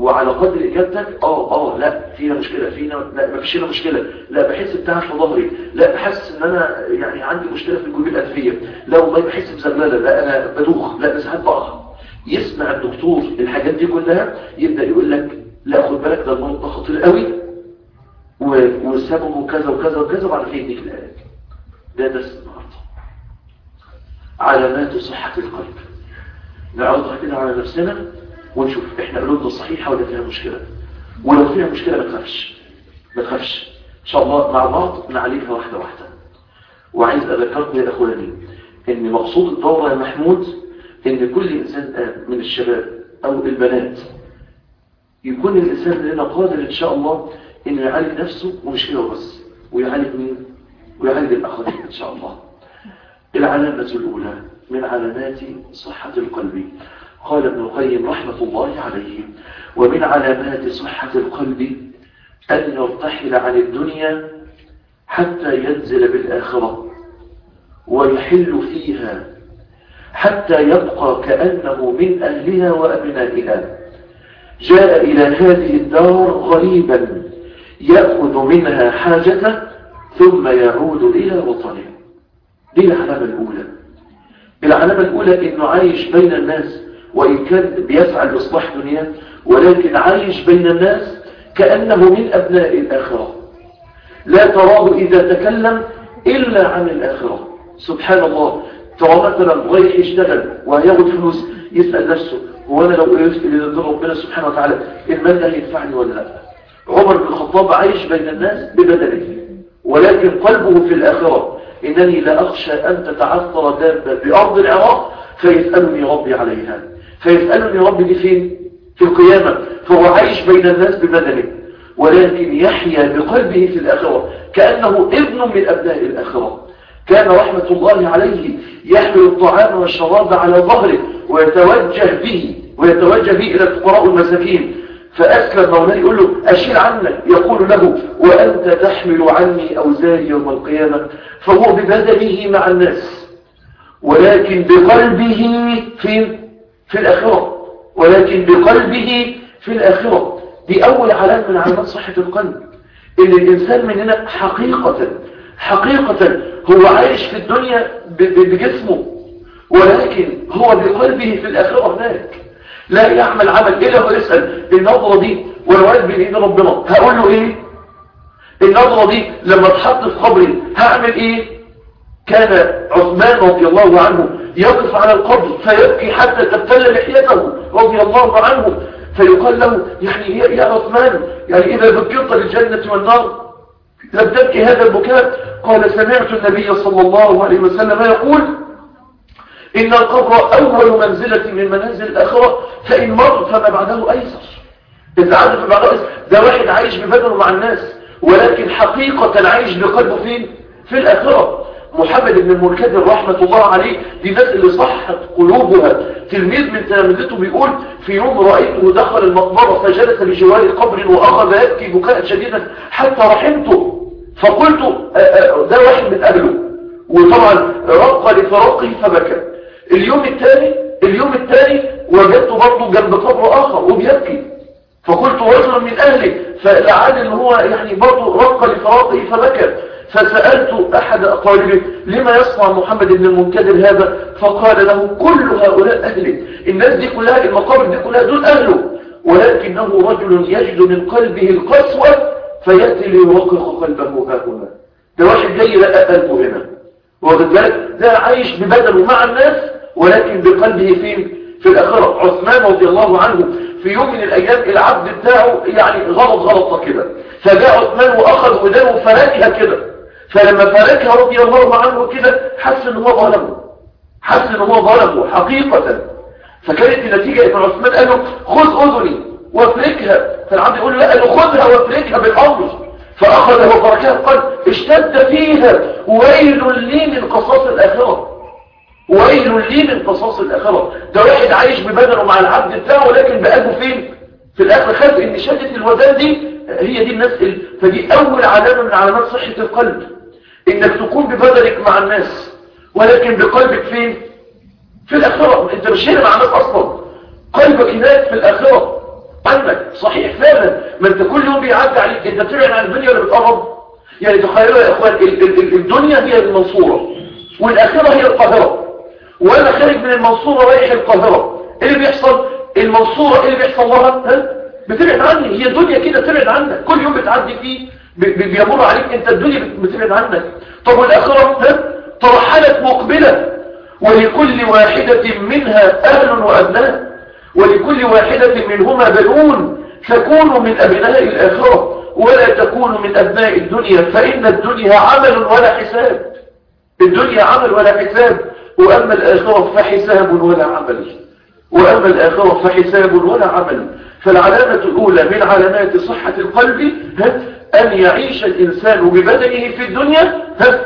وعلى قدر اجابتك آه آه لا فينا مشكلة فينا لا ما فيش هنا مشكلة. لا بحس بتعب في ظهري. لا بحس إن أنا يعني عندي مشكلة في الجيوب الأنفية. لا والله بحس بزغللة. لا أنا بدوخ. لا ساعات بقع يسمع الدكتور الحاجات دي كلها يبدأ يقول لك لا خد بالك ده المرض ده خطير قوي وسببه كذا وكذا وكذا وبعد كده يديك العلاج ده درس النهارده. علامات صحة القلب. نعرضها كده على نفسنا. ونشوف إحنا قلوبنا صحيحة ولا فيها مشكلة. ولو فيها مشكلة ما تخافش. ما تخافش. إن شاء الله مع بعض نعالجها واحدة واحدة. وعايز أذكركم يا إخواني إن مقصود الدورة يا محمود إن كل إنسان من الشباب أو البنات يكون الإنسان لنا قادر إن شاء الله انه يعالج نفسه ومش كده بس. ويعالج مين؟ ويعالج الأخرين إن شاء الله. العلامة الأولى من علامات صحة القلب. قال ابن القيم رحمة الله عليه ومن علامات صحة القلب أن يرتحل عن الدنيا حتى ينزل بالآخرة ويحل فيها حتى يبقى كأنه من أهلها وأبنائها. جاء إلى هذه الدار غريبا يأخذ منها حاجته ثم يعود إلى وطنه. دي العلامة الأولى. العلامة الأولى أنه عايش بين الناس وإن كان بيسعى لإصلاح دنيا ولكن عايش بين الناس كأنه من أبناء الآخرة. لا تراه إذا تكلم إلا عن الآخرة. سبحان الله ترى مثلا رايح يشتغل وهياخد فلوس يسأل نفسه هو أنا لو قلت لله ربنا سبحانه وتعالى المال ده هيدفعني ولا لا؟ عمر بن الخطاب عايش بين الناس ببدنه ولكن قلبه في الآخرة. إنني لا أخشى أن تتعثر دابة بأرض العراق فيسألني ربي عليها. فيسألني ربي دي فين في القيامة. فهو عايش بين الناس ببدنه ولكن يحيا بقلبه في الآخرة. كأنه ابن من أبناء الآخرة. كان رحمة الله عليه يحمل الطعام والشراب على ظهره ويتوجه به ويتوجه به إلى الفقراء والمساكين فأسلم مولاه يقول له أشيل عنك. يقول له وأنت تحمل عني أوزاري يوم القيامة. فهو ببدنه مع الناس. ولكن بقلبه في في الآخرة ولكن بقلبه في الآخرة دي أول علامة من علامات صحة القلب. إن الإنسان مننا حقيقة حقيقة هو عايش في الدنيا بجسمه ولكن هو بقلبه في الآخرة هناك. لا يعمل عمل إلا هو يسأل النظرة دي والوالد بين إيد ربنا. هقول له إيه؟ النظرة دي لما اتحط في قبري هعمل إيه؟ كان عثمان رضي الله عنه يقف على القبر فيبكي حتى تبتل لحيته رضي الله عنه. فيقال له يعني يا عثمان يعني إذا ذكرت للجنة والنار لم تبكي هذا البكاء؟ قال سمعت النبي صلى الله عليه وسلم يقول إن القبر أول منزلة من منازل الآخرة فإن مر فما بعده أيسر. إذا عاد في بعده ده واحد عايش ببدنه مع الناس ولكن حقيقة عايش بقلبه فين؟ في الآخرة. محمد بن المنكدر رحمة الله عليه دي ناس اللي صحت قلوبها. تلميذ من تلامذته بيقول في يوم رأيته دخل المقبرة فجلس بجوار قبر وأخذ يبكي بكاء شديدا حتى رحمته. فقلت ده واحد من أهله وطبعا رق لفراقه فبكى. اليوم الثاني اليوم الثاني وجدته برضه جنب قبر آخر وبيبكي. فقلت رجل من أهلي فلعل إن هو يعني برضه رق لفراقه فبكى. فسألت أحد أقاربه لما يصنع محمد بن المنكدر هذا؟ فقال له كل هؤلاء أهله الناس دي كلها المقابر دي كلها دول أهله ولكنه رجل يجد من قلبه القسوة فيأتي ليوقق قلبه ها هنا. ده واحد جاي لقى قلبه هنا. واخد بالك؟ ده عايش ببدنه مع الناس ولكن بقلبه فين في الآخرة. عثمان رضي الله عنه في يوم من الأيام العبد بتاعه يعني غلط غلطة كده. فجاء عثمان وأخذ ودانه وفركها كده. فلما فاركها رضي الله عنه كده حس ان هو ظلمه. حس ان هو ظلمه حقيقة. فكانت النتيجة إن عثمان قال له خذ أذني وافركها. فالعبد يقول له لا قال له خذها وافركها بالامر فاخذها وفركها قال اشتد فيها. ويل لي من قصاص الآخرة. ويل لي من قصاص الآخرة. ده واحد عايش ببدنه مع العبد بتاعه ولكن بقلبه فين؟ في الآخر خاف إن شدة الودان دي هي دي الناس فدي أول علامة من علامات صحة القلب. انك تكون ببدنك مع الناس ولكن بقلبك فين؟ في الأخرة. أنت مش هنا مع الناس أصلا. قلبك هناك في الأخرة. عنك صحيح فعلا. ما أنت كل يوم بيعدي عليك. أنت بتبعد عن الدنيا ولا بتقرب؟ يعني تخيلوا يا إخوان ال ال الدنيا هي المنصورة والأخرة هي القاهرة. وأنا خارج من المنصورة رايح القاهرة. إيه اللي بيحصل؟ المنصورة إيه اللي بيحصل لها؟ ها؟ بتبعد عني. هي الدنيا كده تبعد عنك. كل يوم بتعدي فيه بيمر عليك. انت الدنيا بتبعد عنك. طب والآخرة؟ ترحلت مقبلة. ولكل واحدة منها أهل وأبناء. ولكل واحدة منهما بنون. فكونوا من أبناء الآخرة. ولا تكونوا من أبناء الدنيا. فإن الدنيا عمل ولا حساب. الدنيا عمل ولا حساب. وأما الآخرة فحساب ولا عمل. وأما الآخرة فحساب ولا عمل. فالعلامة الأولى من علامات صحة القلب أن يعيش الإنسان ببدنه في الدنيا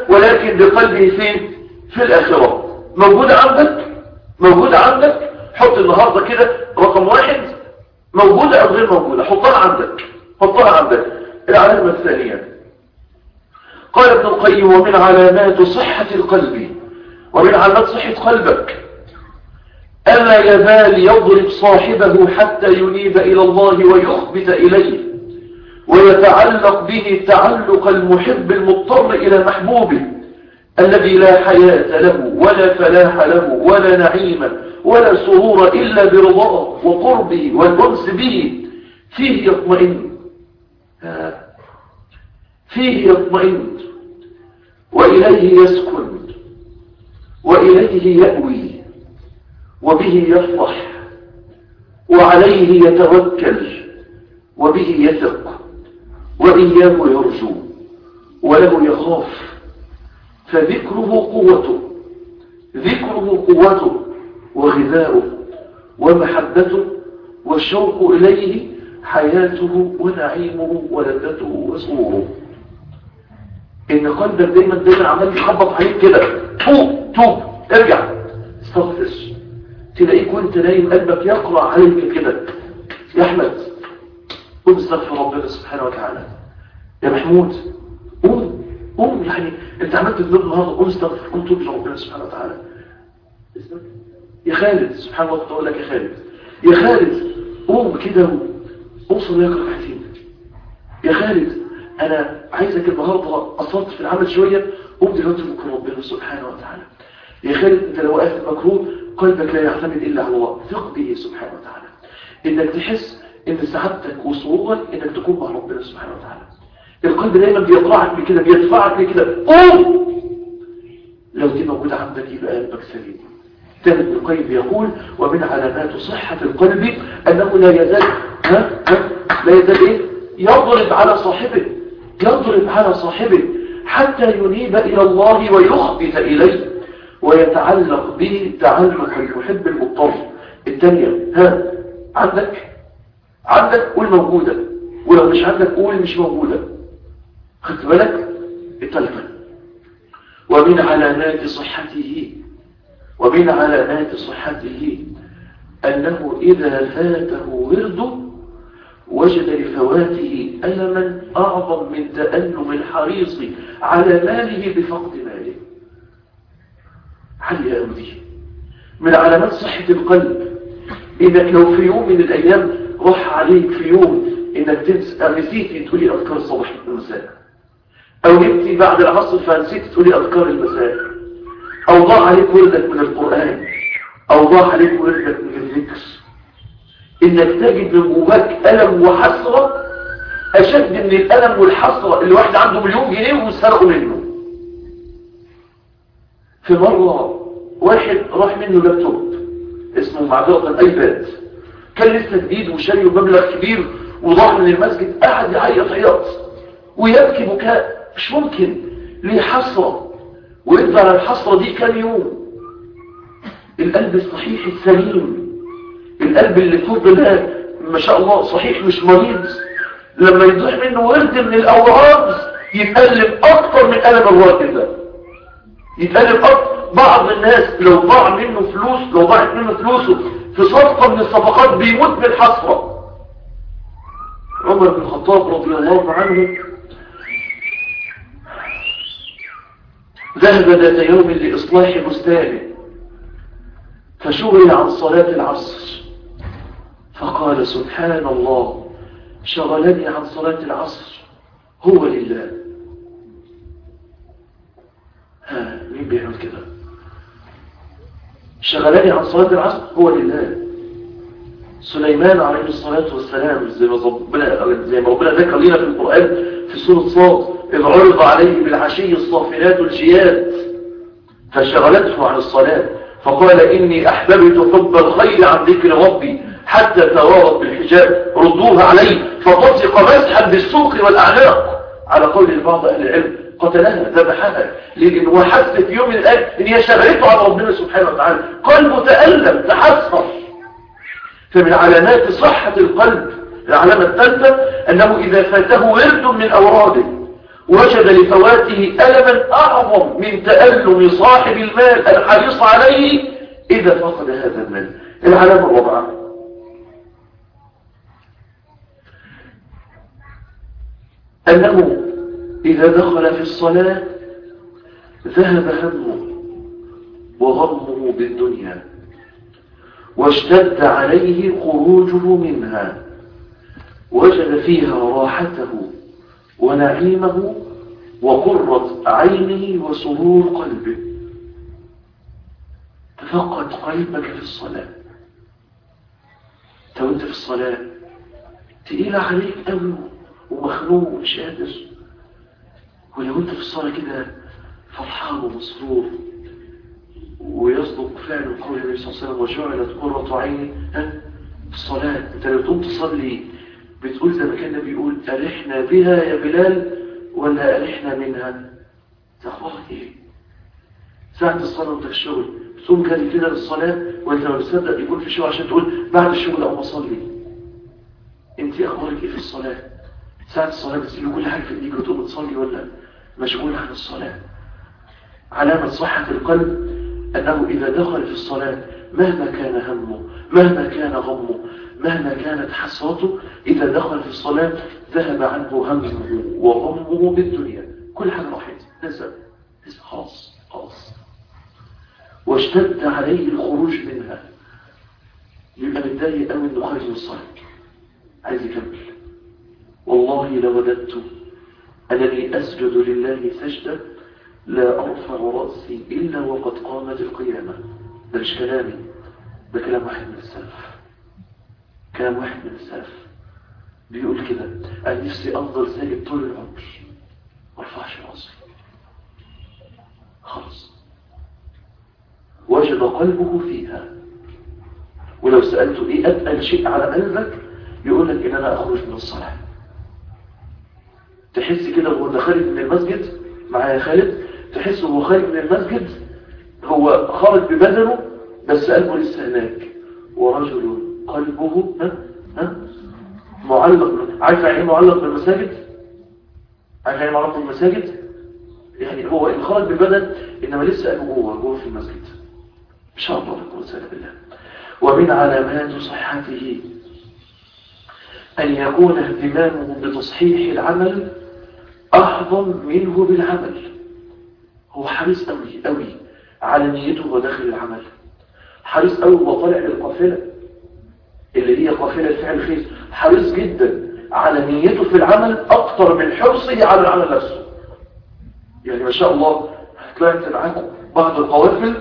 ولكن بقلبه فين في الآخرة. موجود عندك؟ موجود عندك؟ حط النهاردة كده رقم واحد. موجودة أو غير موجودة؟ حطها عندك. حطها عندك. العلامة الثانية. قال ابن القيم ومن علامات صحة القلب ومن علامات صحة قلبك. ألا يزال يضرب صاحبه حتى ينيب إلى الله ويخبت إليه ويتعلق به تعلق المحب المضطر إلى محبوبه الذي لا حياة له ولا فلاح له ولا نعيم ولا سرور إلا برضاه وقربه والأنس به. فيه يطمئن. فيه يطمئن. وإليه يسكن. وإليه يأوي. وبه يفرح وعليه يتوكل وبه يثق وإياه يرجو وله يخاف فذكره قوته ذكره قوته وغذاؤه ومحبته والشوق إليه حياته ونعيمه ولذته وسروره إن قلبك دايما دايما عمال يخبط عليك كده توب توب ارجع استغفر. تلاقيك وانت نايم قلبك يقرأ عليك كده. يا أحمد قم استغفر ربنا سبحانه وتعالى. يا محمود قوم قوم يعني أنت عملت ذنوب النهارده قوم استغفر قوم توب لربنا سبحانه وتعالى. يا خالد سبحان الله تقول لك يا خالد. يا خالد قوم كده اوصل يا ركعتين يا خالد أنا عايزك النهارده أصلت في العمل شوية قوم دلوقتي بكره ربنا سبحانه وتعالى. يا خالد أنت لو وقفت مكروه قلبك لا يعتمد على الله ثق به سبحانه وتعالى. إنك تحس إن سعادتك وسرورك إنك تكون مع ربنا سبحانه وتعالى. القلب دايما بيطلعك بكده بيدفعك بكده قوم! لو دي موجودة عندك يبقى قلبك سليم. ابن القيم يقول ومن علامات صحة القلب أنه لا يزال ها؟ ها؟ لا يزال إيه؟ يضرب على صاحبه. يضرب على صاحبه حتى ينيب إلى الله ويخبت إليه. ويتعلق به تعلق المحب المضطر. الثانية ها عندك عندك قول موجودة ولو مش عندك قول مش موجودة. خدت بالك؟ الثالثة ومن علامات صحته ومن علامات صحته أنه إذا فاته ورده وجد لفواته ألما أعظم من تألم الحريص على ماله بفقد ماله. حل يا من علامات صحة القلب. إنك لو في يوم من الأيام روح عليك في يوم إنك تنسى نسيتي تقولي أذكار الصباح والمساء أو نمتي بعد العصر فنسيتي تقولي أذكار المساء. أو ضاع عليك وردك من القرآن. أو ضاع عليك وردك من الذكر. إنك تجد من جواك ألم وحسرة أشد من الألم والحسرة. اللي واحد عنده مليون جنيه وسرقوا منه. في مرة واحد راح منه لابتوب اسمه معذرة الايباد كان لسه جديد وشاري مبلغ كبير وضاع من المسجد قاعد يعيط عياط. ويبكي بكاء مش ممكن. ليه حسرة ويفضل على الحسرة دي كام يوم؟ القلب الصحيح السليم. القلب اللي فوق ده ما شاء الله صحيح مش مريض. لما يضيع منه ورد من الأوراد يتألم أكتر من ألم الورد ده. يتألم أكتر بعض الناس لو ضاع منه فلوس لو ضاعت منه فلوسه في صفقة من الصفقات بيموت بالحسرة عمر بن الخطاب رضي الله عنه ذهب ذات يوم لإصلاح بستانه فشغل عن صلاة العصر. فقال سبحان الله شغلني عن صلاة العصر هو لله. ها. مين بيعمل كده؟ شغلني عن صلاة العصر هو لله سليمان عليه الصلاة والسلام زي ما ربنا زي ما ربنا ذكر لنا في القرآن في سورة صاد إذ عرض عليه بالعشي الصافنات الجياد فشغلته عن الصلاة فقال إني أحببت حب الخير عن ذكر ربي حتى توارت بالحجاب ردوها عليه فطزق مسحا بالسوق والأعناق. على قول بعض أهل العلم قتلها ذبحها لأنه حس في يوم من الأيام إن هي شغلته على ربنا سبحانه وتعالى. قلبه تألم تحسر فمن علامات صحة القلب العلامة الثالثة أنه إذا فاته ورد من أوراده وجد لفواته ألما أعظم من تألم صاحب المال الحريص عليه إذا فقد هذا المال. العلامة الرابعة. أنه إذا دخل في الصلاة ذهب همه وغمه بالدنيا واشتد عليه خروجه منها وجد فيها راحته ونعيمه وقرة عينه وسرور قلبه. تفقد قلبك في الصلاة. انت في الصلاة. تقيل عليك قوي ومخنوق ومش قادر ولو انت في الصلاة كده فرحان ومسرور ويصدق فعل قول النبي صلى الله عليه وسلم وجعلت قرة عيني في الصلاة. أنت لو تقوم تصلي بتقول زي ما كان بيقول أرحنا بها يا بلال ولا أرحنا منها؟ تخبرك إيه ساعة الصلاة وأنت في الشغل بتقوم جالي كده للصلاة وانت لو بتصدق يكون في شغل عشان تقول بعد الشغل أقوم أصلي. أنت أخبارك إيه في الصلاة؟ ساعة الصلاة بتسيبي كل حاجة في إيديك وتقوم تصلي ولا؟ مشغول عن الصلاة. علامة صحة القلب أنه إذا دخل في الصلاة مهما كان همه مهما كان غمه مهما كانت حسرته إذا دخل في الصلاة ذهب عنه همه وغمه بالدنيا. كل حاجة راحت. نزل. خلاص. خلاص. واشتد عليه الخروج منها. يبقى متضايق قوي إنه خارج من الصلاة. عايز يكمل. والله لوددت أنني أسجد لله سجدة لا أرفع رأسي إلا وقد قامت القيامة. ده مش كلامي ده كلام واحد من السلف. كلام واحد من السلف. بيقول كده أنا نفسي أفضل ساجد طول العمر. ما أرفعش رأسي. خلاص. وجد قلبه فيها. ولو سألته إيه أتقل شيء على قلبك؟ يقول لك إن أنا أخرج من الصلاة. تحس كده وهو خارج من المسجد؟ معايا خالد؟ تحس وهو خارج من المسجد؟ هو خارج ببدنه بس قلبه لسه هناك. ورجل قلبه ها؟ ها؟ معلق عارف يعني إيه معلق بالمساجد؟ عارف يعني معلق بالمساجد؟ يعني هو إن خرج بالبدن إنما لسه قلبه جوه جوه في المسجد. إن شاء الله بكم سلام بالله. ومن علامات صحته أن يكون اهتمامه بتصحيح العمل أحضن منه بالعمل. هو حريص قوي قوي على نيته وداخل العمل. حريص قوي وطالع للقافلة اللي هي قافلة فعل خير. حريص جدا على نيته في العمل أكتر من حرصه على العمل نفسه. يعني ما شاء الله طلعت معاكم بعض القوافل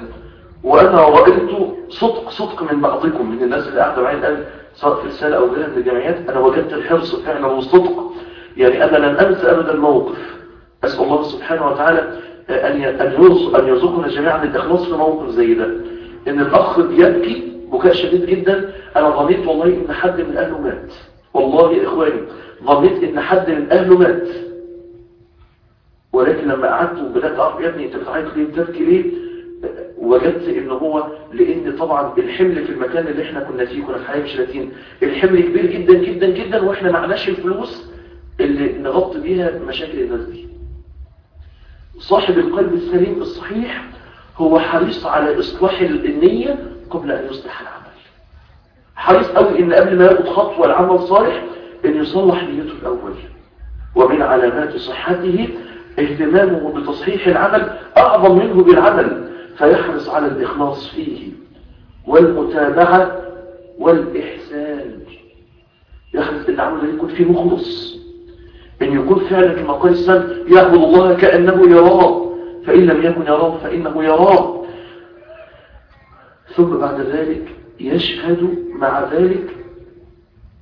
وأنا رأيت صدق صدق من بعضكم من الناس اللي قاعدة معي الآن سواء في الرسالة أو غيرها من الجمعيات أنا وجدت الحرص فعلا والصدق يعني أنا لن أنسى أبدا الموقف. أسأل الله سبحانه وتعالى أن يرزقنا جميعا الإخلاص في موقف زي ده. إن الأخ بيبكي بكاء شديد جدا أنا ظنيت والله إن حد من أهله مات. والله يا إخواني ظنيت إن حد من أهله مات. ولكن لما قعدت وبدأت أعرف يا ابني أنت بتعيط ليه؟ بتبكي ليه؟ وجدت إن هو لأن طبعا الحمل في المكان اللي إحنا كنا فيه كنا في حياه مش لاتين الحمل كبير جدا جدا جدا وإحنا معناش الفلوس اللي نغطي بيها مشاكل الناس دي. صاحب القلب السليم الصحيح هو حريص على إصلاح النية قبل أن يصلح العمل. حريص قوي إن قبل ما ياخد خطوة العمل صالح إن يصلح نيته الأول. ومن علامات صحته اهتمامه بتصحيح العمل أعظم منه بالعمل فيحرص على الإخلاص فيه والمتابعة والإحسان. يحرص أن العمل يكون فيه مخلص. أن يكون فعلا كما قال السلام يعبد الله كأنه يراه. فإن لم يكن يراه فإنه يراه. ثم بعد ذلك يشهد مع ذلك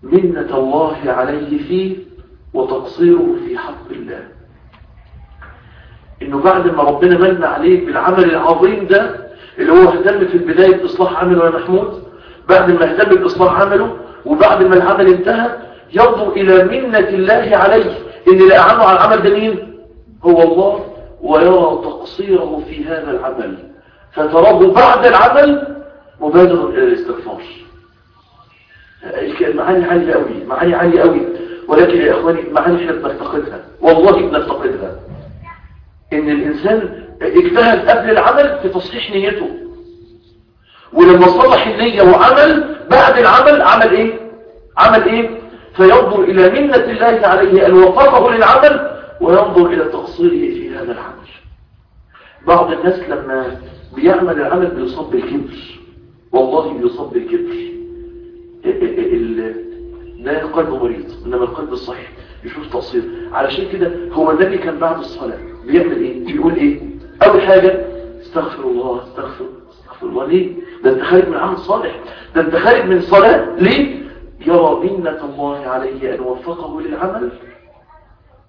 منة الله عليه فيه وتقصيره في حق الله. إنه بعد ما ربنا من عليه بالعمل العظيم ده اللي هو اهتم في البداية بإصلاح عمله يا محمود بعد ما اهتم بإصلاح عمله وبعد ما العمل انتهى ينظر إلى منة الله عليه. إن اللي على العمل ده مين؟ هو الله. ويرى تقصيره في هذا العمل. فتراه بعد العمل مبادر إلى الاستغفار معاني عالية قوي معاني عالية قوي. ولكن يا إخواني معاني إحنا بنفتقدها. والله بنفتقدها. إن الإنسان اجتهد قبل العمل في تصحيح نيته. ولما صلح النية وعمل بعد العمل عمل إيه؟ عمل إيه؟ فينظر إلى منة الله عليه أن وفقه للعمل وينظر إلى تقصيره في هذا العمل. بعض الناس لما بيعمل العمل بيصاب بالكبر والله بيصاب بالكبر ده قلب مريض إنما القلب الصحيح يشوف تقصير. علشان كده هو النبي كان بعد الصلاة بيعمل إيه؟ بيقول إيه؟ أول حاجة استغفر الله استغفر استغفر الله. ليه؟ ده أنت خارج من عمل صالح. ده أنت خارج من صلاة. ليه؟ يرى منة الله عليه أن وفقه للعمل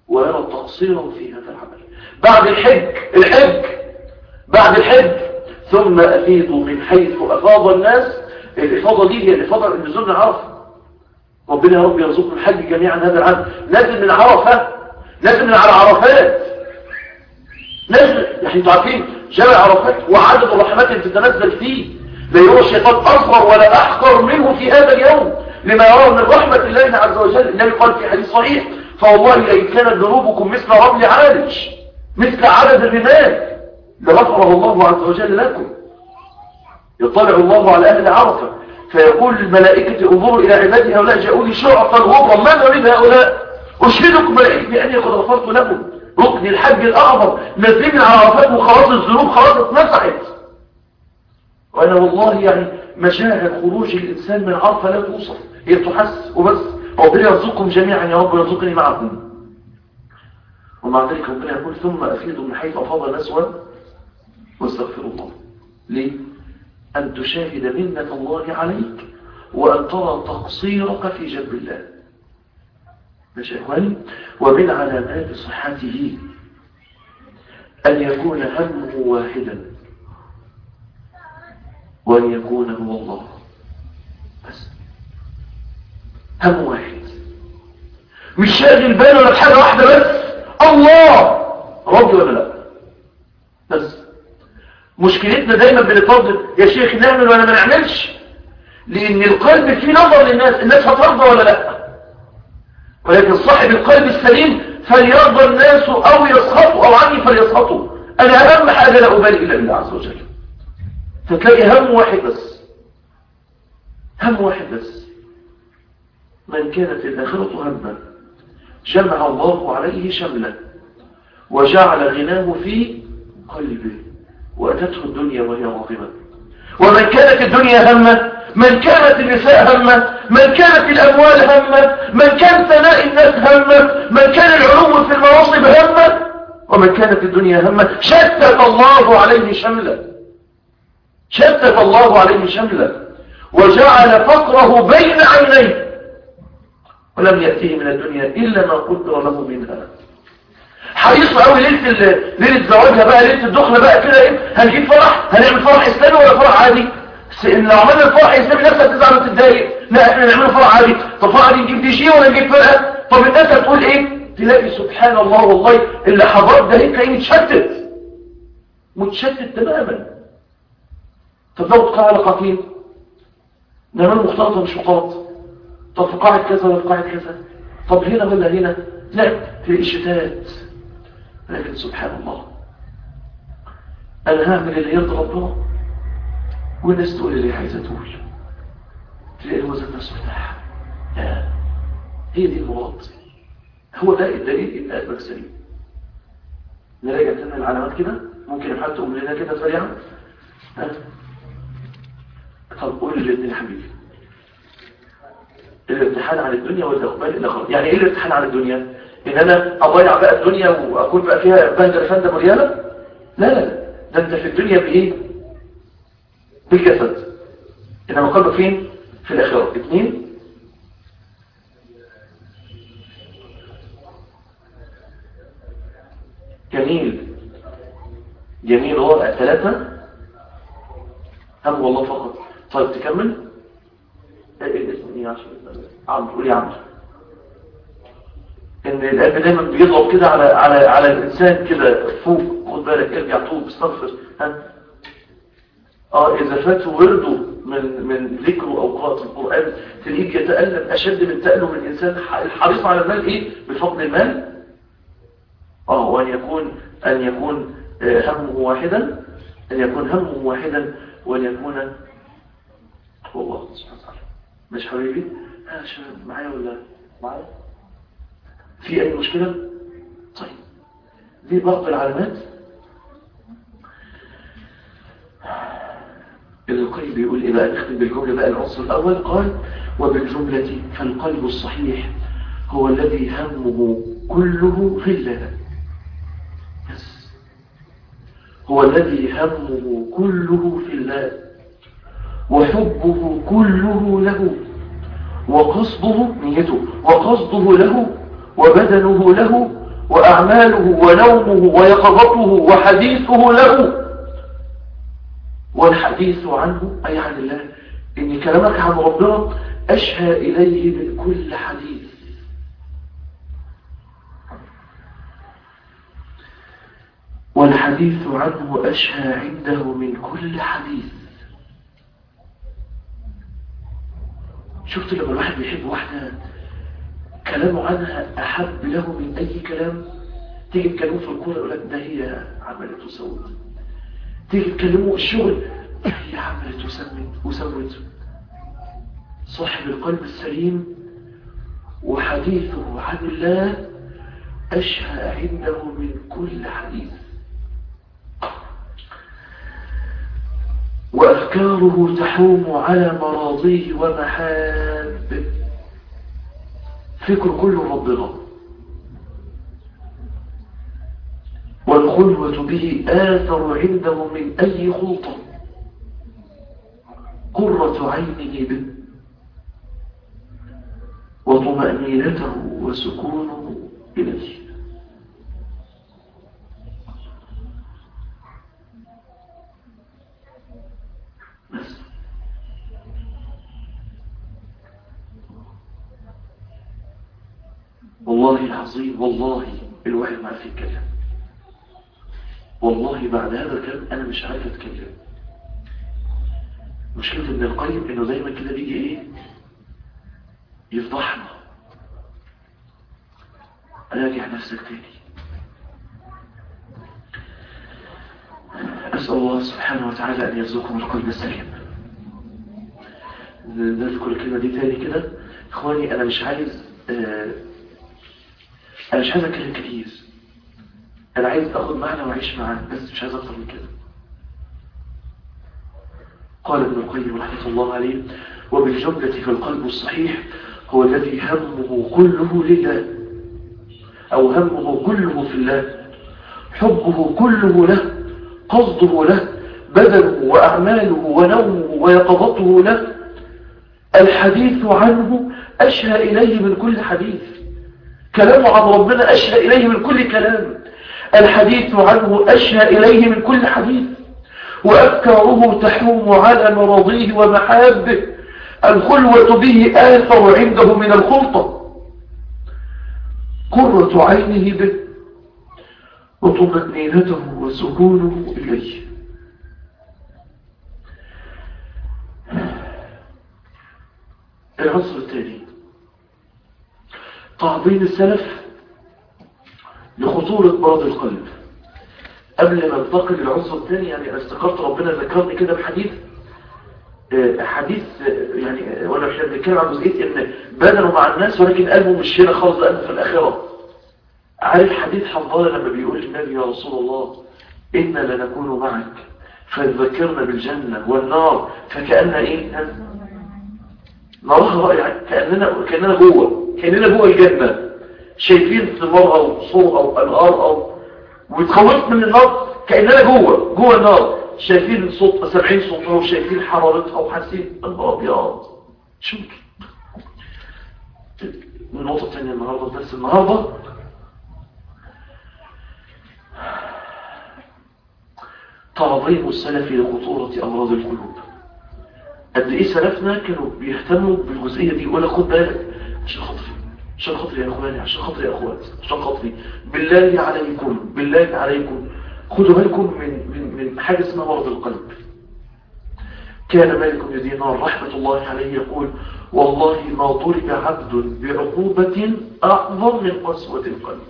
ويرى تقصيره في هذا العمل. بعد الحج الحج بعد الحج ثم افيضوا من حيث أفاض الناس. الإفاضة دي هي الإفاضة اللي نزلنا عرفة. ربنا يا رب يرزقنا الحج جميعا هذا العام. نازل من عرفة نازل من على عرفات. نازل يعني أنتوا عارفين جبل عرفات وعدد الرحمات اللي تتنزل فيه لا يرى الشيطان أصغر ولا أحقر منه في هذا اليوم. لما يراه من رحمة الله عز وجل النبي قال في حديث صحيح فوالله لئن كانت ذنوبكم مثل رمل عالج مثل عدد الرمال لغفره الله عز وجل لكم. يطلع الله على أهل عرفة فيقول الملائكة انظروا إلى عبادي هؤلاء جاءوني شعفا غبرا ما نريد هؤلاء. أشهدكم ملائكة بأني قد غفرت لهم. ركن الحج الأعظم نازلين على عرفات وخلاص الذنوب خلاص اتمسحت وأنا والله يعني مشاهد خروج الإنسان من عرفة لا توصف. هي تحس وبس. ربنا يرزقكم جميعا يا رب يرزقني معكم. ومع ذلك ربنا يقول ثم أفيدوا من حيث أفاض الناس واستغفر الله. ليه؟ أن تشاهد منة الله عليك وأن ترى تقصيرك في جنب الله. ماشي ومن علامات صحته أن يكون همه واحدا. وأن يكون هو الله. بس. هم واحد. مش شاغل باله ولا بحاجة واحدة بس؟ الله! رب ولا لا؟ بس. مشكلتنا دايما بنتفضل يا شيخ نعمل ولا ما نعملش؟ لأن القلب فيه نظر للناس الناس هترضى ولا لا؟ ولكن صاحب القلب السليم فليرضى الناس أو يسخطوا أو عني فليسخطوا. أنا أهم حاجة لا أبالي إلا بالله عز وجل. فتلاقي هم واحد بس. هم واحد بس. من كانت الاخره هما جمع الله عليه شمله وجعل غناه في قلبه. وأتته الدنيا وهي راغمة ومن كانت الدنيا همة من كانت النساء همة من كانت الأموال همة من كان ثناء الناس همة من كان العلوم في المناصب همة ومن كانت الدنيا همة شتت الله عليه شملا. شتت الله عليه شملا وجعل فقره بين عينيه ولم يأتيه من الدنيا إلا ما قدر له منها. حريص قوي ليلة ليلة زواجها بقى ليلة الدخلة بقى كده إيه؟ هنجيب فرح؟ هنعمل فرح إسلامي ولا فرح عادي؟ لو عملنا الفرح الاسلامي نفسها تزعل وتتضايق. لا إحنا نعمله فرح عادي. طب فرح عادي نجيب دي ولا نجيب فرقة؟ طب الناس هتقول إيه؟ تلاقي سبحان الله والله اللي حضرت ده تلاقيه متشتت متشتت تماما. تقع على قاعتين نعمل مختلطه مش مختلط طب في قاعه كذا ولا في كذا؟ طب هنا ولا هنا؟ لا تلاقي شتات لكن سبحان الله. هعمل اللي يرضى ربنا والناس تقول اللي عايزة تقول تلاقي الوزن نفسه ارتاح هي دي المراد هو ده الدليل ان قلبك سليم نراجع تاني العلامات كده؟ ممكن محمد تقوم لنا كده سريعا ها طب قول لي يا حبيبي الامتحان عن الدنيا ولا اقبال الآخر يعني إيه الامتحان عن الدنيا؟ إن أنا أضيع بقى الدنيا وأكون بقى فيها بندر فندم وريالة لا لا ده أنت في الدنيا بإيه؟ بالجسد. انما قلبك فين؟ في الآخرة. اثنين جميل. جميل. رائع ثلاثة هم والله فقط. طيب تكمل؟ الاسم إيه عشان عمرو قول يا عمرو إن القلب دايما بيضغط كده على على على الإنسان كده فوق خد بالك ارجع طوب استغفر. ها؟ آه إذا فاته ورده من من ذكره أو قراءة القرآن تلاقيه يتالم أشد من تألم الإنسان الحريص على المال إيه؟ بفضل المال. آه وأن يكون أن يكون همه واحدا أن يكون همه واحدا وأن يكون هو الله. سبحانه وتعالى مش حبيبي؟ شباب معايا ولا؟ معايا. في أي مشكلة؟ طيب. دي بعض العلامات؟ القيم بيقول إيه بقى نختم بالجملة بقى العنصر الأول قال وبالجملة فالقلب الصحيح هو الذي همه كله في الله هو الذي همه كله في الله وحبه كله له وقصده نيته وقصده له وبدنه له وأعماله ونومه ويقظته وحديثه له. والحديث عنه أي عن الله إن كلامك عن ربنا أشهى إليه من كل حديث. والحديث عنه أشهى عنده من كل حديث. شفت لما الواحد بيحب واحدة كلامه عنها أحب له من أي كلام تيجي تكلمه في الكورة يقول لك ده هي عملت وسوت. تيجي تكلمه الشغل هي عملت وسمت وسوت صاحب القلب السليم وحديثه عن الله أشهى عنده من كل حديث. وأفكاره تحوم على مراضيه ومحابه. فكر كله ربنا. والخلوة به آثر عنده من أي خلطة؟ قرة عينه به. وطمأنينته وسكونه إليه بس والله العظيم والله الواحد ما عارف يتكلم. والله بعد هذا الكلام أنا مش عارف أتكلم. مشكلة ابن القيم إنه دايما كده بيجي إيه؟ يفضحنا. راجع نفسك تاني أسأل الله سبحانه وتعالى أن يرزقكم القلب السليم. نذكر الكلمة دي تاني كده. إخواني أنا مش عايز آه أنا مش عايز أتكلم كتير. أنا عايز أخذ معنا وأعيش معنا بس مش عايز أكتر من كده. قال ابن القيم رحمة الله عليه وبالجملة فالقلب الصحيح هو الذي همه كله لله أو همه كله في الله حبه كله له قصده له بدنه وأعماله ونومه ويقظته له. الحديث عنه أشهى إليه من كل حديث. كلامه عن ربنا أشهى إليه من كل كلام. الحديث عنه أشهى إليه من كل حديث. وأفكاره تحوم على مراضيه ومحابه. الخلوة به آثر عنده من الخلطة. قرة عينه به. وطمأنينته وسكونه إليه. العنصر الثاني تعظيم السلف لخطورة مرض القلب. قبل ما انتقل للعنصر الثاني يعني استقرت ربنا ذكرني كده بحديث حديث يعني وأنا مش بنتكلم عن جزئية إن بدنه مع الناس ولكن قلبه مش هنا خالص قلبه في الآخرة. عارف حديث حنظله لما بيقول للنبي يا رسول الله إنا لنكون معك فذكرنا بالجنة والنار فكأن إيه؟ نراها يعني كأننا كأننا جوه. كأننا جوه الجنة. شايفين ثمارها وصورها وانهار أو وتخوفنا من النار كأننا جوه جوه النار. شايفين صوت سامعين صوتها وشايفين حرارتها وحاسين الابيض شو؟ النقطة الثانية النهاردة بس النهاردة. تعظيم السلف لخطورة أمراض القلوب. قد إيه سلفنا كانوا بيهتموا بالجزئية دي؟ ولا خد بالك. عشان خاطري عشان خاطري يا إخواني عشان خاطري يا اخوات عشان خاطري. بالله عليكم بالله عليكم. خدوا بالكم من من من حاجة اسمها مرض القلب. كان مالك بن دينار رحمة الله عليه يقول والله ما ضرب عبد بعقوبة أعظم من قسوة القلب.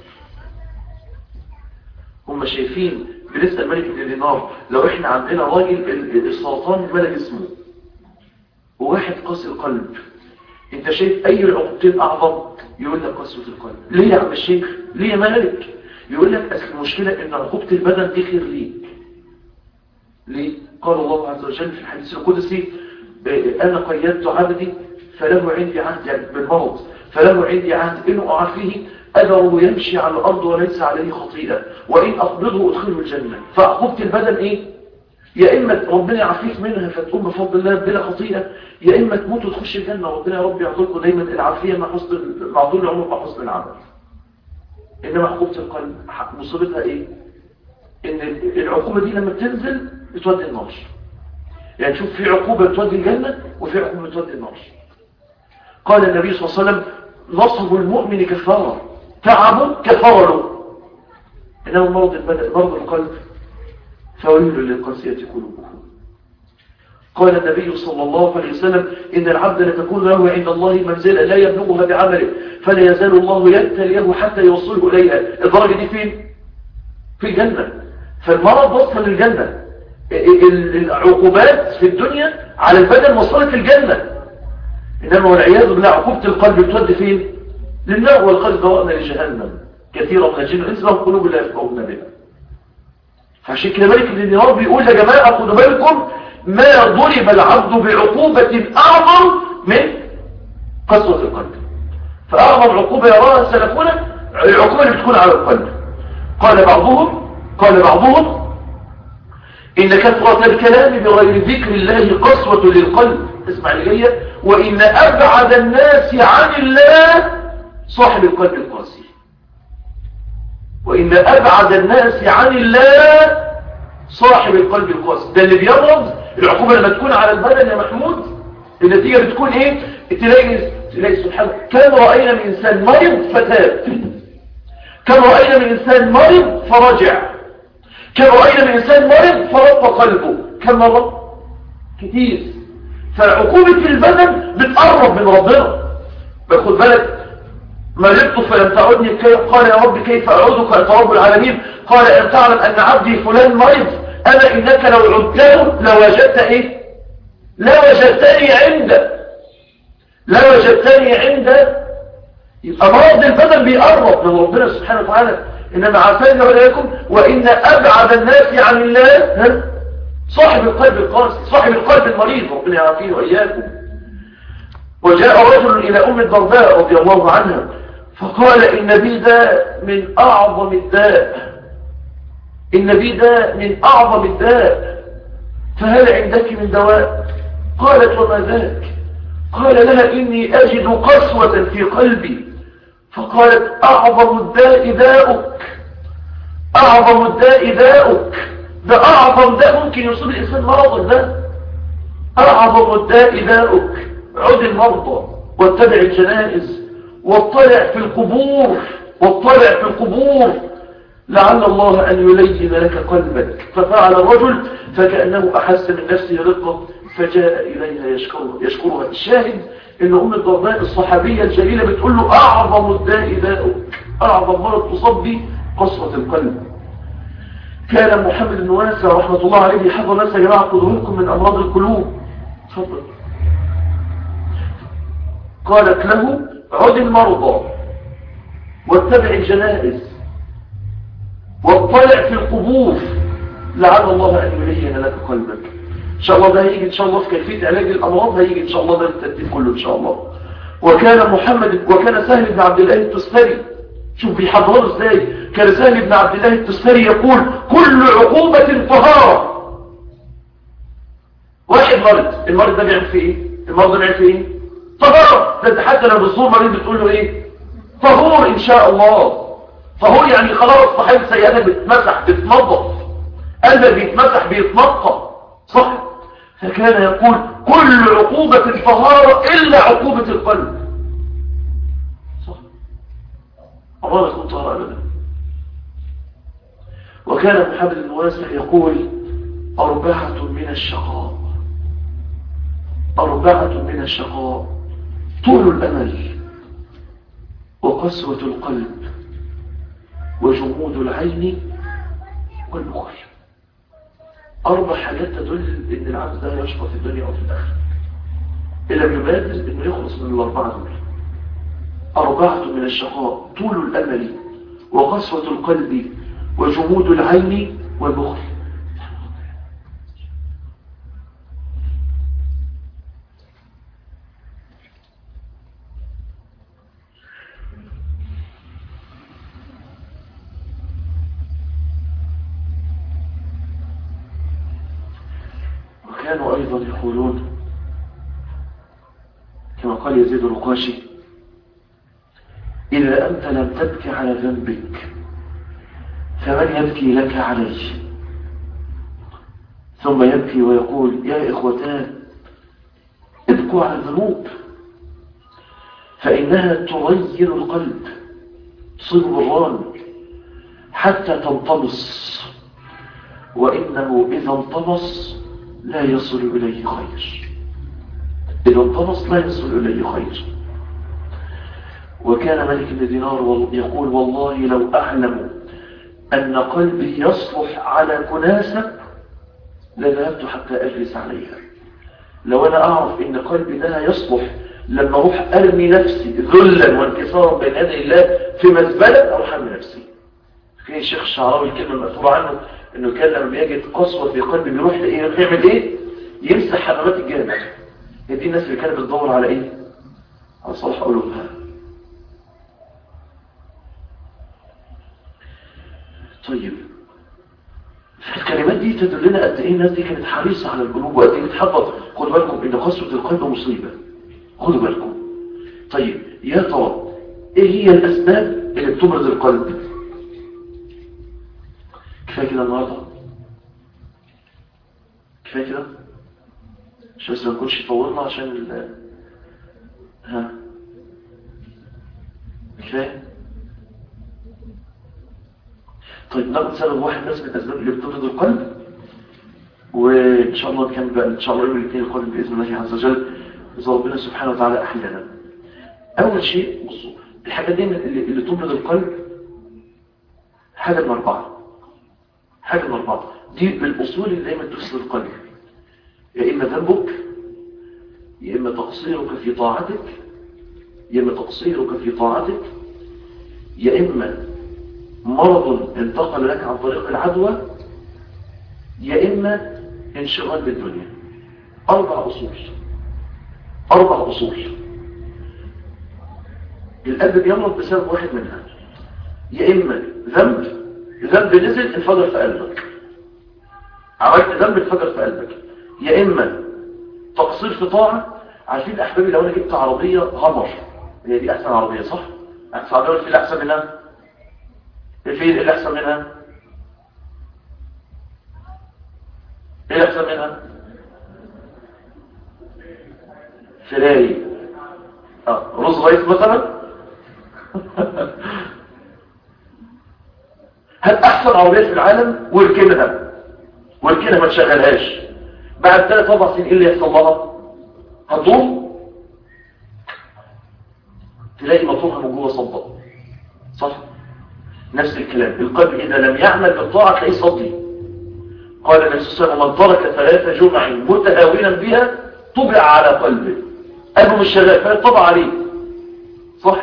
هم شايفين بنسال مالك بن دينار لو إحنا عندنا راجل السرطان ملك اسمه. وواحد قاسي القلب. انت شايف اي العقوبتين اعظم؟ يقول لك قسوة القلب. ليه يا عم الشيخ؟ ليه يا مالك يقول لك أصل المشكلة إن عقوبة البدن دي خير ليك ليه؟ قال الله عز وجل في الحديث القدسي أنا قيدت عبدي فله عندي عهد يعني بالموت فله عندي عهد إنه أعافيه أذره يمشي على الأرض وليس عليه خطيئة وإن أقبضه أدخله الجنة. فعقوبة البدن إيه؟ يا إما ربنا يعافيك منها فتقوم بفضل الله بلا خطيئة يا إما تموت وتخش الجنة. ربنا يا رب يعطيكم دايما. العافية مع حسن مع طول العمر مع حسن العمل. إنما عقوبة القلب مصيبتها إيه؟ إن العقوبة دي لما بتنزل بتودي النار. يعني شوف في عقوبة بتودي الجنة وفي عقوبة بتودي النار. قال النبي صلى الله عليه وسلم نصب المؤمن كفارة. تعب كفارة. إنه مرض البدن مرض القلب. فويل للقاسية قلوبهم قال النبي صلى الله عليه وسلم إن العبد لتكون له عند الله منزلة لا يبلغها بعمله فلا يزال الله يبتليه حتى يوصله إليها. الدرجة دي فين؟ في الجنة. فالمرض وصل للجنة. العقوبات في الدنيا على البدن وصلت الجنة إنما والعياذ بالله عقوبة القلب بتودي فين؟ للنار والقلب ضوأنا لجهنم كثيرا من الجن لهم قلوب لا يفقهون بها. فعشان كده بالك ان النهار بيقول يا جماعة خدوا بالكم ما ضرب العبد بعقوبة أعظم من قسوة القلب. فأعظم عقوبة يراها سلفنا العقوبة اللي بتكون على القلب. قال بعضهم قال بعضهم إن كثرة الكلام بغير ذكر الله قسوة للقلب. اسمع اللي وإن أبعد الناس عن الله صاحب القلب القاسي. وإن أبعد الناس عن الله صاحب القلب القاسي. ده اللي بيمرض العقوبة لما تكون على البدن يا محمود. النتيجة بتكون إيه؟ تلاقي تلاقي سبحان كم رأينا من إنسان مرض فتاب. كم رأينا من إنسان مرض فرجع كم رأينا من إنسان مرض فرق قلبه. كم مرة؟ كتير. فعقوبة البدن بتقرب من ربنا. باخد بالك؟ مرضت فلم تعدني قال يا رب كيف أعودك أنت رب العالمين؟ قال أن تعلم أن عبدي فلان مرض أما إنك لو عدته لوجدت إيه لوجدتني عنده لوجدتني يبقى مرض البدن بيقرب من ربنا سبحانه وتعالى. إنما عافاني وإليكم وإن أبعد الناس عن الله صاحب القلب القاسي صاحب القلب المريض. ربنا يعافيه وإياكم. وجاء رجل إلى أم الدرداء رضي الله عنها. فقال إن بي داء من أعظم الداء إن بي داء من أعظم الداء فهل عندك من دواء؟ قالت وما ذاك. قال لها إني أجد قسوة في قلبي. فقالت أعظم الداء داؤك أعظم الداء داؤك ده أعظم داء ممكن يصيب الإنسان مرض ده أعظم الداء داؤك عد المرضى واتبع الجنائز. واطلع في القبور واطلع في القبور. لعل الله أن يلين لك قلبك. ففعل الرجل فكأنه أحس من نفسه رقة فجاء إليها يشكرها, يشكرها. الشاهد إن أم الضرباء الصحابية الجليلة بتقول له أعظم الداء داؤك أعظم مرض تصب به قسوة القلب. كان محمد بن واسع رحمة الله عليه يحضر ناس يا جماعة من أمراض القلوب. تفضل. قالت له عد المرضى واتبع الجنائز واطلع في القبور. لعل الله أن يلين لك قلبك. إن شاء الله ده هيجي إن شاء الله في كيفية علاج الأمراض هيجي إن شاء الله ده الترتيب كله إن شاء الله. وكان محمد وكان سهل بن عبد الله التستري. شوف بيحضره إزاي. كان سهل بن عبد الله التستري يقول كل عقوبة طهارة. واحد مرض. المرض ده بيعمل فيه إيه؟ المرض ده بيعمل فيه إيه؟ طهارة ده حتى لو بتزور مريض بتقول له إيه؟ طهور إن شاء الله. طهور يعني خلاص صحيح سيئاتك بتتمسح بتنظف. قلبك بيتمسح بيتنقى. صح؟ فكان يقول كل عقوبة طهارة إلا عقوبة القلب. صح؟ الله طهارة أبدا. وكان محمد بن واسع يقول أربعة من الشقاء. أربعة من الشقاء. طول الأمل وقسوة القلب وجمود العين والبخل أربع حاجات تدل إن العبد ده يشقى في الدنيا أو في الآخرة إلا بيبادر إنه يخلص من الأربعة دول. أربعة من الشقاء طول الأمل وقسوة القلب وجمود العين والبخل وكانوا أيضا يقولون كما قال يزيد الرقاشي إذا أنت لم تبكي على ذنبك فمن يبكي لك عليه؟ ثم يبكي ويقول يا إخوتان ابكوا على الذنوب فإنها تغير القلب تصيب الران حتى تنطمس وإنه إذا انطمس لا يصل إليه خير. انطمس لا يصل إليه خير. وكان ملك بن دينار يقول والله لو أعلم أن قلبي يصلح على كناسة لذهبت حتى أجلس عليها. لو أنا أعرف أن قلبي لا يصلح لما أروح أرمي نفسي ذلا وانكسارا بين يدي الله في مزبلة أروح أرمي نفسي. في شيخ الشعراوي الكلمة المأثورة عنه أنه كان لما بيجد قسوة في قلبه بيروح يعمل إيه؟ يمسح حمامات الجامع هي دي الناس اللي كانت بتدور على إيه؟ على صلاح قلوبها طيب الكلمات دي تدلنا قد إيه الناس دي كانت حريصة على القلوب وقد إيه بتحبط؟ خدوا بالكم إن قسوة القلب مصيبة. خدوا بالكم. طيب يا ترى إيه هي الأسباب اللي بتمرض القلب؟ كفاية كده النهارده. كفاية كده؟ مش بس ما نكونش طولنا عشان ال ها. كفايه طيب ناخد سبب واحد بس من الاسباب اللي بتمرض القلب. وإن شاء الله نكمل بقى إن شاء الله يوم الاثنين القادم بإذن الله عز وجل. ربنا سبحانه وتعالى أحيانا أول شيء بصوا الحاجة اللي, اللي تمرض القلب حاجة من أربعة. حاجة من أربعة. دي الأصول اللي دايما تفسد القلب. يا إما ذنبك يا إما تقصيرك في طاعتك يا إما تقصيرك في طاعتك يا إما مرض انتقل لك عن طريق العدوى يا إما انشغال بالدنيا. أربع أصول أربع أصول. القلب بيمرض بسبب واحد منها يا إما ذنب ذنب نزل انفجر في قلبك. عملت ذنب انفجر في قلبك. يا إما تقصير في طاعة عارفين أحبابي لو أنا جبت عربية غمر. هي دي أحسن عربية صح؟ أحسن عربية. في الأحسن منها؟ إيه اللي احسن منها؟ اللي احسن منها؟ فراي آه رز رئيس مثلا؟ هل أحسن عربية في العالم؟ واركنها واركنها ما تشغلهاش. بعد ثلاث أربع سنين إيه اللي يحصل لها هتطول تلاقي مطورها من جوه صدق صح؟ نفس الكلام. القلب إذا لم يعمل بالطاعة تلاقيه صدي. قال النبي صلى الله عليه وسلم من ترك ثلاث جمع متهاونا بها طبع على قلبه. قلبه مش شغال فيطبع عليه. صح؟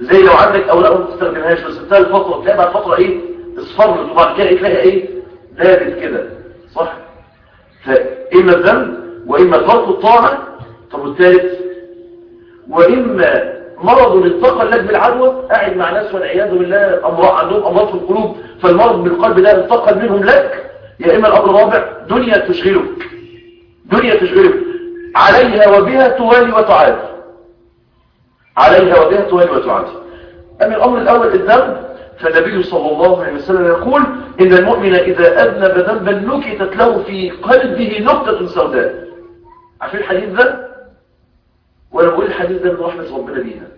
زي لو عندك اوراق ما تستخدمهاش بس انتهى الفترة تلاقي بعد فترة إيه؟ اصفر وبعد كده تلاقي إيه؟ دابت كده. صح؟ فإما الذنب وإما ترك الطاعه طب والثالث؟ وإما مرض انتقل لك بالعدوى قاعد مع ناس والعياذ بالله امراض عندهم أمراض في القلوب فالمرض بالقلب ده انتقل منهم لك يا إما الأمر الرابع دنيا تشغلك دنيا تشغلك. عليها وبها توالي وتعادي عليها وبها توالي وتعادي أما الأمر الأول الذنب فالنبي صلى الله عليه وسلم يقول إن المؤمن إذا أذنب ذنبا نكتت له في قلبه نقطة سوداء. عارفين الحديث ده؟ وأنا بقول الحديث ده من رحمة ربنا بينا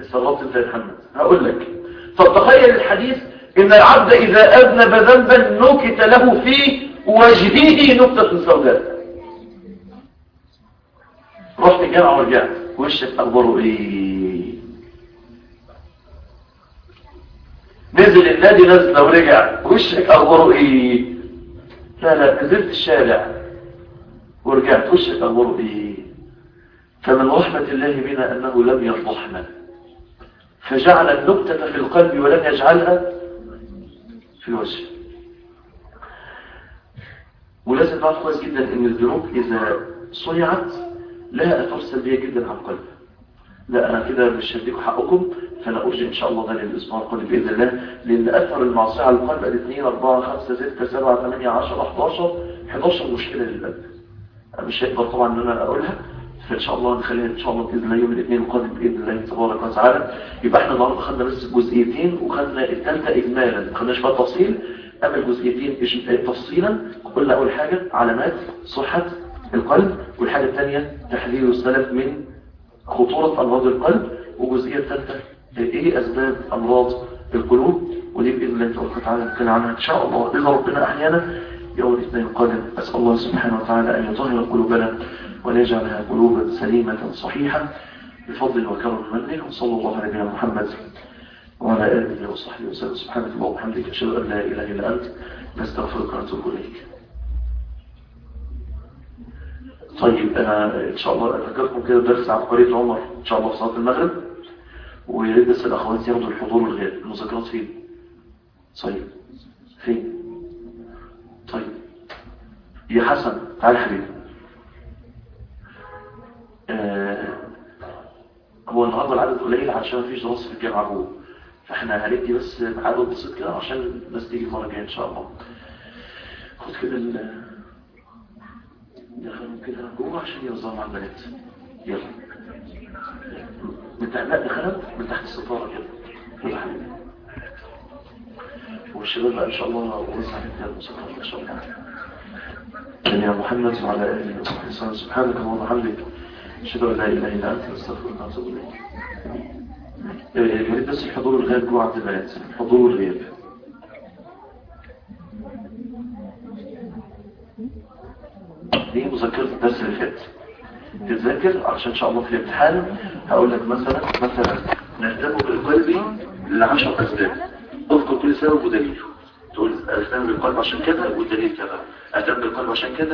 استغربت انت يا محمد هقول لك. طب تخيل الحديث إن العبد إذا أذنب ذنبا نكت له في وجهه نقطة سوداء. رحت الجامعة ورجعت. وشك أخباره إيه؟ نزل النادي نزل ورجع. وشك اخباره إيه لا لا نزلت الشارع. ورجعت وشك أمر إيه فمن رحمة الله بنا أنه لم يفضحنا فجعل النكتة في القلب ولم يجعلها في الوجه ولازم نعرف كويس جدا إن الذنوب إذا صيعت لها اثار سلبيه جدا على القلب. لا أنا كده مش هديكم حقكم. فأنا ارجع إن شاء الله ده للاسبوع القادم بإذن الله لأن اثر المعصيه على القلب. 2 4 5 6 7 8 10 11 11 مشكلة للقلب مش هيقدر طبعا إن أنا أقولها. فإن شاء الله نخليها إن شاء الله بإذن الله يوم الاثنين القادم بإذن الله تبارك وتعالى. يبقى إحنا النهارده خدنا بس جزئيتين وخدنا الثالثه اجمالا. ما خدناش بقى تفصيل. أما الجزئيتين تفصيلا قلنا أول حاجة علامات صحة القلب والحاجة الثانية تحذير السلف من خطورة أمراض القلب والجزئيه الثالثه إيه أسباب أمراض القلوب. ودي باذن الله تبارك وتعالى نتكلم عنها إن شاء الله. اذا ربنا أحيانا يوم الاثنين القادم أسأل الله سبحانه وتعالى أن يطهر قلوبنا وأن يجعلها قلوبا سليمة صحيحة. بفضل وكرم منه وصلى الله على نبينا محمد وعلى آله وصحبه وسلم. سبحانك اللهم وبحمدك أشهد أن لا إله إلا أنت نستغفرك ونتوب إليك. طيب أنا إن شاء الله أذكركم كده درس عبقرية عمر إن شاء الله في صلاة المغرب ويريد بس الأخوات ياخدوا الحضور والغياب المذاكرات فين؟ طيب فين؟ طيب يا حسن تعال حبيبي آه هو النهارده العدد قليل عشان مفيش دراسة في الجامعة جوه فإحنا هندي بس عدد بسيط كده عشان الناس تيجي المرة الجاية إن شاء الله خد كده دخلوا كده جوه عشان يوزعوا مع البنات يلا. من تحت دخلت من تحت الستارة كده والشباب إن شاء الله وزع المسافر إن شاء الله يا محمد وعلى آله وصحبه سبحانك اللهم وبحمدك أشهد أن لا إله إلا أنت أستغفرك وأتوب إليك. يريد بس الحضور الغياب جوه عبد البنات الحضور الغياب. دي مذكرة الدرس اللي فات. تذاكر علشان إن شاء الله في الامتحان هقول لك مثلا مثلا نهتم بالقلب لعشر اسباب أذكر كل سبب ودليله تقول اهتم بالقلب عشان كذا والدليل كذا. أهتم بالقلب عشان كذا.